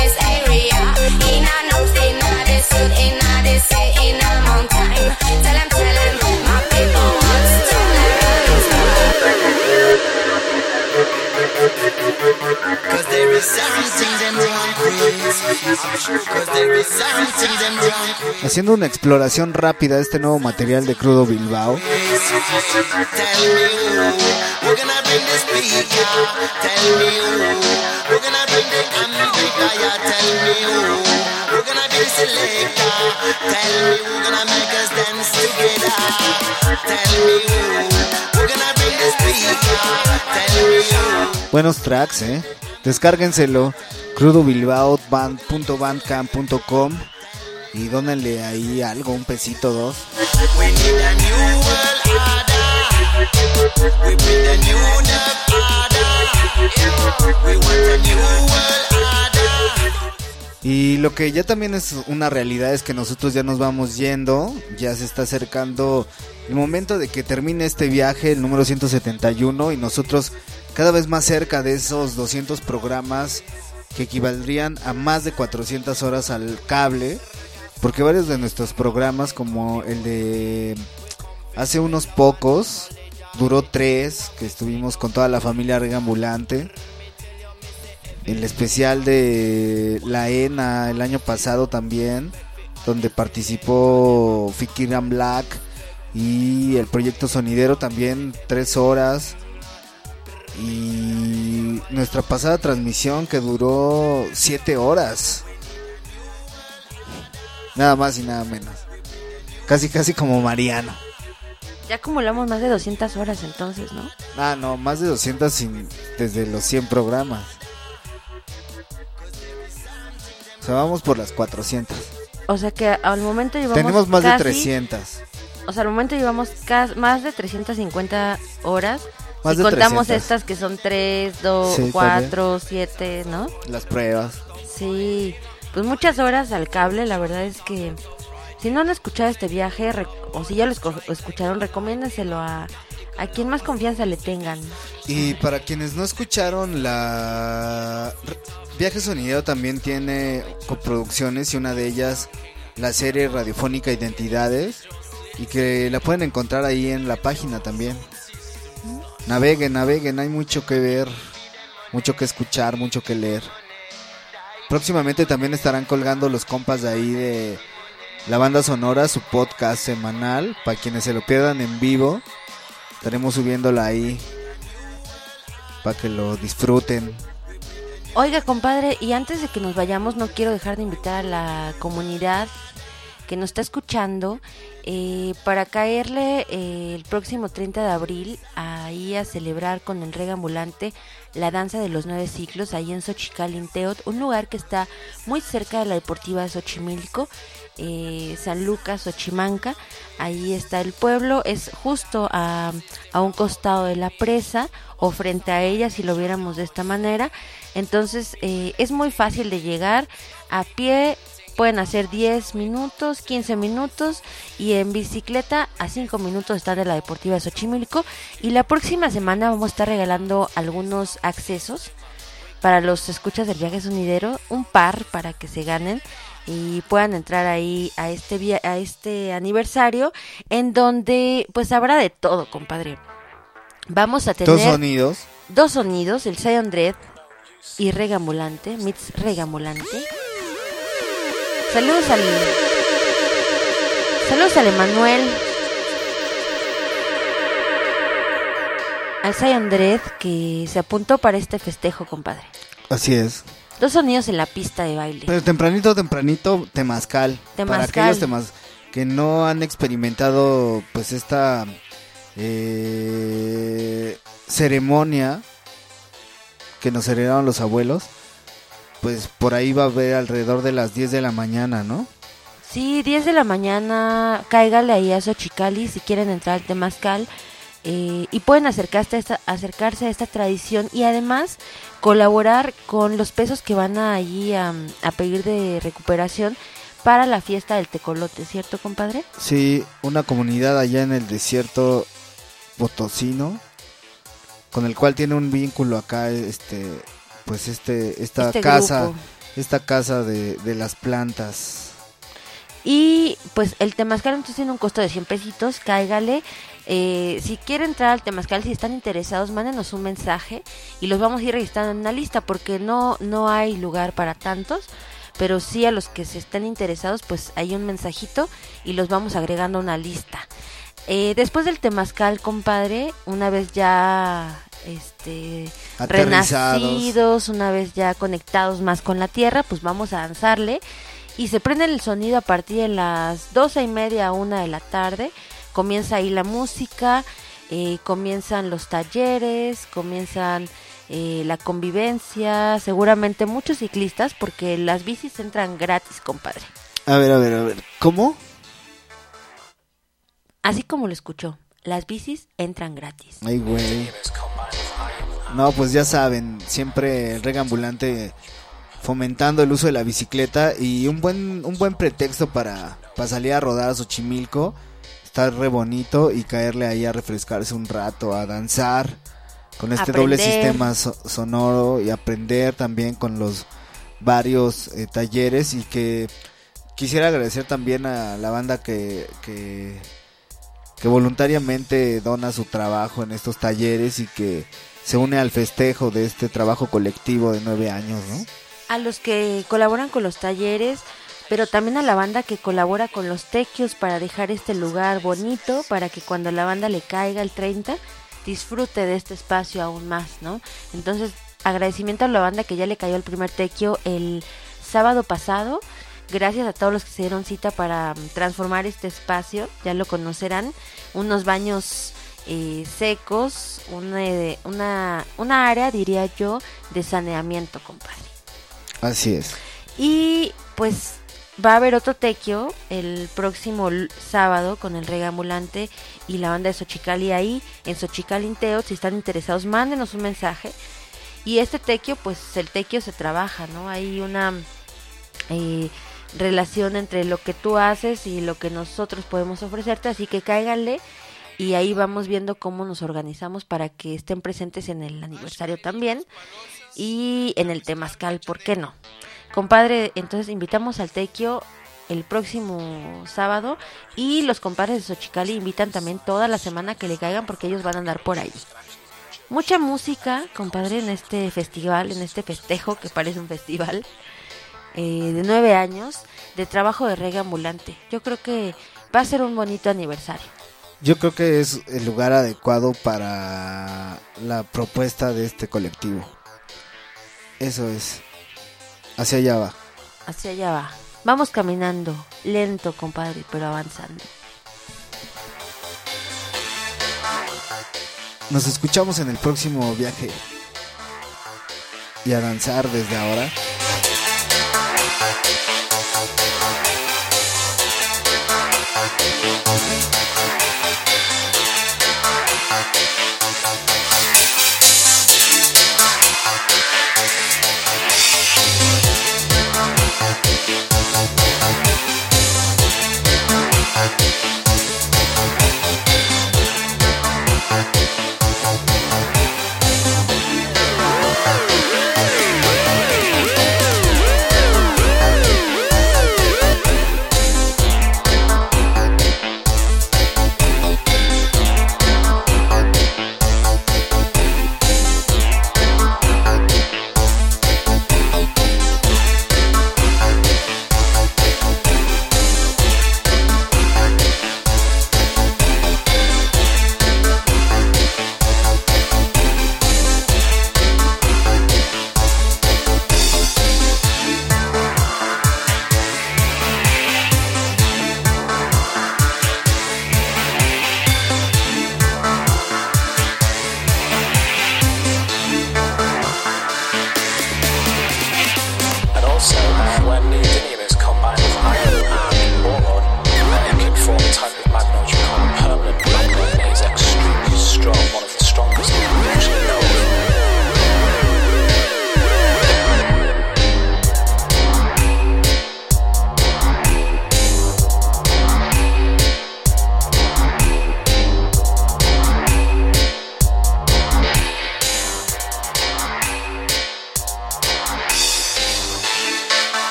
Haciendo una exploración rápida de este nuevo material de Crudo Bilbao. Buenos tracks, eh. Descárguenselo crudobilbaoband.bandcamp.com y dónenle ahí algo, un pesito, dos. Y lo que ya también es una realidad es que nosotros ya nos vamos yendo, ya se está acercando el momento de que termine este viaje, el número 171, y nosotros cada vez más cerca de esos 200 programas que equivaldrían a más de 400 horas al cable, porque varios de nuestros programas, como el de hace unos pocos, duró tres, que estuvimos con toda la familia Regambulante, el especial de la ENA el año pasado también, donde participó Fikiran Black y el proyecto sonidero también tres horas y nuestra pasada transmisión que duró 7 horas. Nada más y nada menos. Casi, casi como Mariano. Ya acumulamos más de 200 horas entonces, ¿no? Ah, no, más de 200 sin, desde los 100 programas. Sea, vamos por las 400. O sea que al momento llevamos Tenemos más casi- de 300. O sea, al momento llevamos más de 350 horas. Más si de contamos 300. estas que son 3, 2, Sí, 4, 7, ¿no? Las pruebas. Sí, pues muchas horas al cable, la verdad es que si no han escuchado este viaje o si ya lo escucharon, recomiéndenselo a, a quien más confianza le tengan. Y para quienes no escucharon, la Viaje Sonidero también tiene coproducciones y una de ellas la serie radiofónica Identidades y que la pueden encontrar ahí en la página también. Naveguen, naveguen, hay mucho que ver, mucho que escuchar, mucho que leer. Próximamente también estarán colgando los compas de ahí de la banda sonora, su podcast semanal, para quienes se lo pierdan en vivo. Estaremos subiéndola ahí para que lo disfruten. Oiga, compadre, y antes de que nos vayamos, no quiero dejar de invitar a la comunidad que nos está escuchando eh, para caerle eh, el próximo 30 de abril ahí a celebrar con el rega ambulante la danza de los nueve ciclos ahí en Xochicalinteot, un lugar que está muy cerca de la deportiva de Xochimilco, eh, San Lucas, Xochimanca, ahí está el pueblo, es justo a, a un costado de la presa o frente a ella si lo viéramos de esta manera, entonces eh, es muy fácil de llegar a pie, pueden hacer 10 minutos, 15 minutos y en bicicleta a 5 minutos están de la Deportiva de Xochimilco. Y la próxima semana vamos a estar regalando algunos accesos. Para los escuchas del viaje sonidero, un par para que se ganen y puedan entrar ahí a este via- a este aniversario en donde pues habrá de todo, compadre. Vamos a tener Dos sonidos. dos sonidos, el Zion Dread y Regambulante, Mits Regambulante. Saludos al Saludos al Emanuel. Al Zion Dread que se apuntó para este festejo, compadre. Así es. Dos sonidos en la pista de baile. Pero tempranito, tempranito, temazcal. Para Temazcal. aquellos temas que no han experimentado pues esta eh, ceremonia que nos heredaron los abuelos, pues por ahí va a haber alrededor de las 10 de la mañana, ¿no? Sí, 10 de la mañana, cáigale ahí a Xochicali si quieren entrar al Temazcal. eh, y pueden acercarse a, esta, acercarse a esta tradición y además colaborar con los pesos que van allí a, a pedir de recuperación para la fiesta del tecolote, ¿cierto, compadre? Sí, una comunidad allá en el desierto potosino, con el cual tiene un vínculo acá, este, pues este, esta Este casa, grupo. esta casa de, de las plantas. Y pues el Temazcal entonces tiene un costo de 100 pesitos, cáigale. Eh, si quieren entrar al Temazcal, si están interesados, mándenos un mensaje y los vamos a ir registrando en una lista porque no, no hay lugar para tantos. Pero sí a los que se estén interesados, pues hay un mensajito y los vamos agregando a una lista. Eh, después del Temazcal, compadre, una vez ya este renacidos, una vez ya conectados más con la tierra, pues vamos a danzarle y se prende el sonido a partir de las doce y media a una de la tarde. Comienza ahí la música, eh, comienzan los talleres, comienzan eh, la convivencia, seguramente muchos ciclistas porque las bicis entran gratis, compadre. A ver, a ver, a ver, ¿cómo? Así como lo escuchó, las bicis entran gratis. Ay, güey. No, pues ya saben, siempre el rega ambulante fomentando el uso de la bicicleta y un buen un buen pretexto para, para salir a rodar a Xochimilco, estar re bonito y caerle ahí a refrescarse un rato, a danzar con este doble sistema so- sonoro y aprender también con los varios eh, talleres y que quisiera agradecer también a la banda que, que que voluntariamente dona su trabajo en estos talleres y que se une al festejo de este trabajo colectivo de nueve años, ¿no? A los que colaboran con los talleres, pero también a la banda que colabora con los tequios para dejar este lugar bonito, para que cuando la banda le caiga el 30, disfrute de este espacio aún más, ¿no? Entonces, agradecimiento a la banda que ya le cayó el primer tequio el sábado pasado. Gracias a todos los que se dieron cita para mm, transformar este espacio, ya lo conocerán, unos baños eh, secos, una, eh, una, una área, diría yo, de saneamiento, compadre. Así es. Y pues va a haber otro tequio el próximo sábado con el Regambulante y la banda de Xochicali ahí en Xochicalinteo. Si están interesados, mándenos un mensaje. Y este tequio, pues el tequio se trabaja, ¿no? Hay una eh, relación entre lo que tú haces y lo que nosotros podemos ofrecerte, así que cáiganle y ahí vamos viendo cómo nos organizamos para que estén presentes en el aniversario también y en el temazcal, ¿por qué no? Compadre, entonces invitamos al Tequio el próximo sábado y los compadres de Xochicali invitan también toda la semana que le caigan porque ellos van a andar por ahí. Mucha música, compadre, en este festival, en este festejo que parece un festival eh, de nueve años de trabajo de reggae ambulante. Yo creo que va a ser un bonito aniversario. Yo creo que es el lugar adecuado para la propuesta de este colectivo. Eso es. Hacia allá va. Hacia allá va. Vamos caminando, lento, compadre, pero avanzando. Nos escuchamos en el próximo viaje. Y a danzar desde ahora.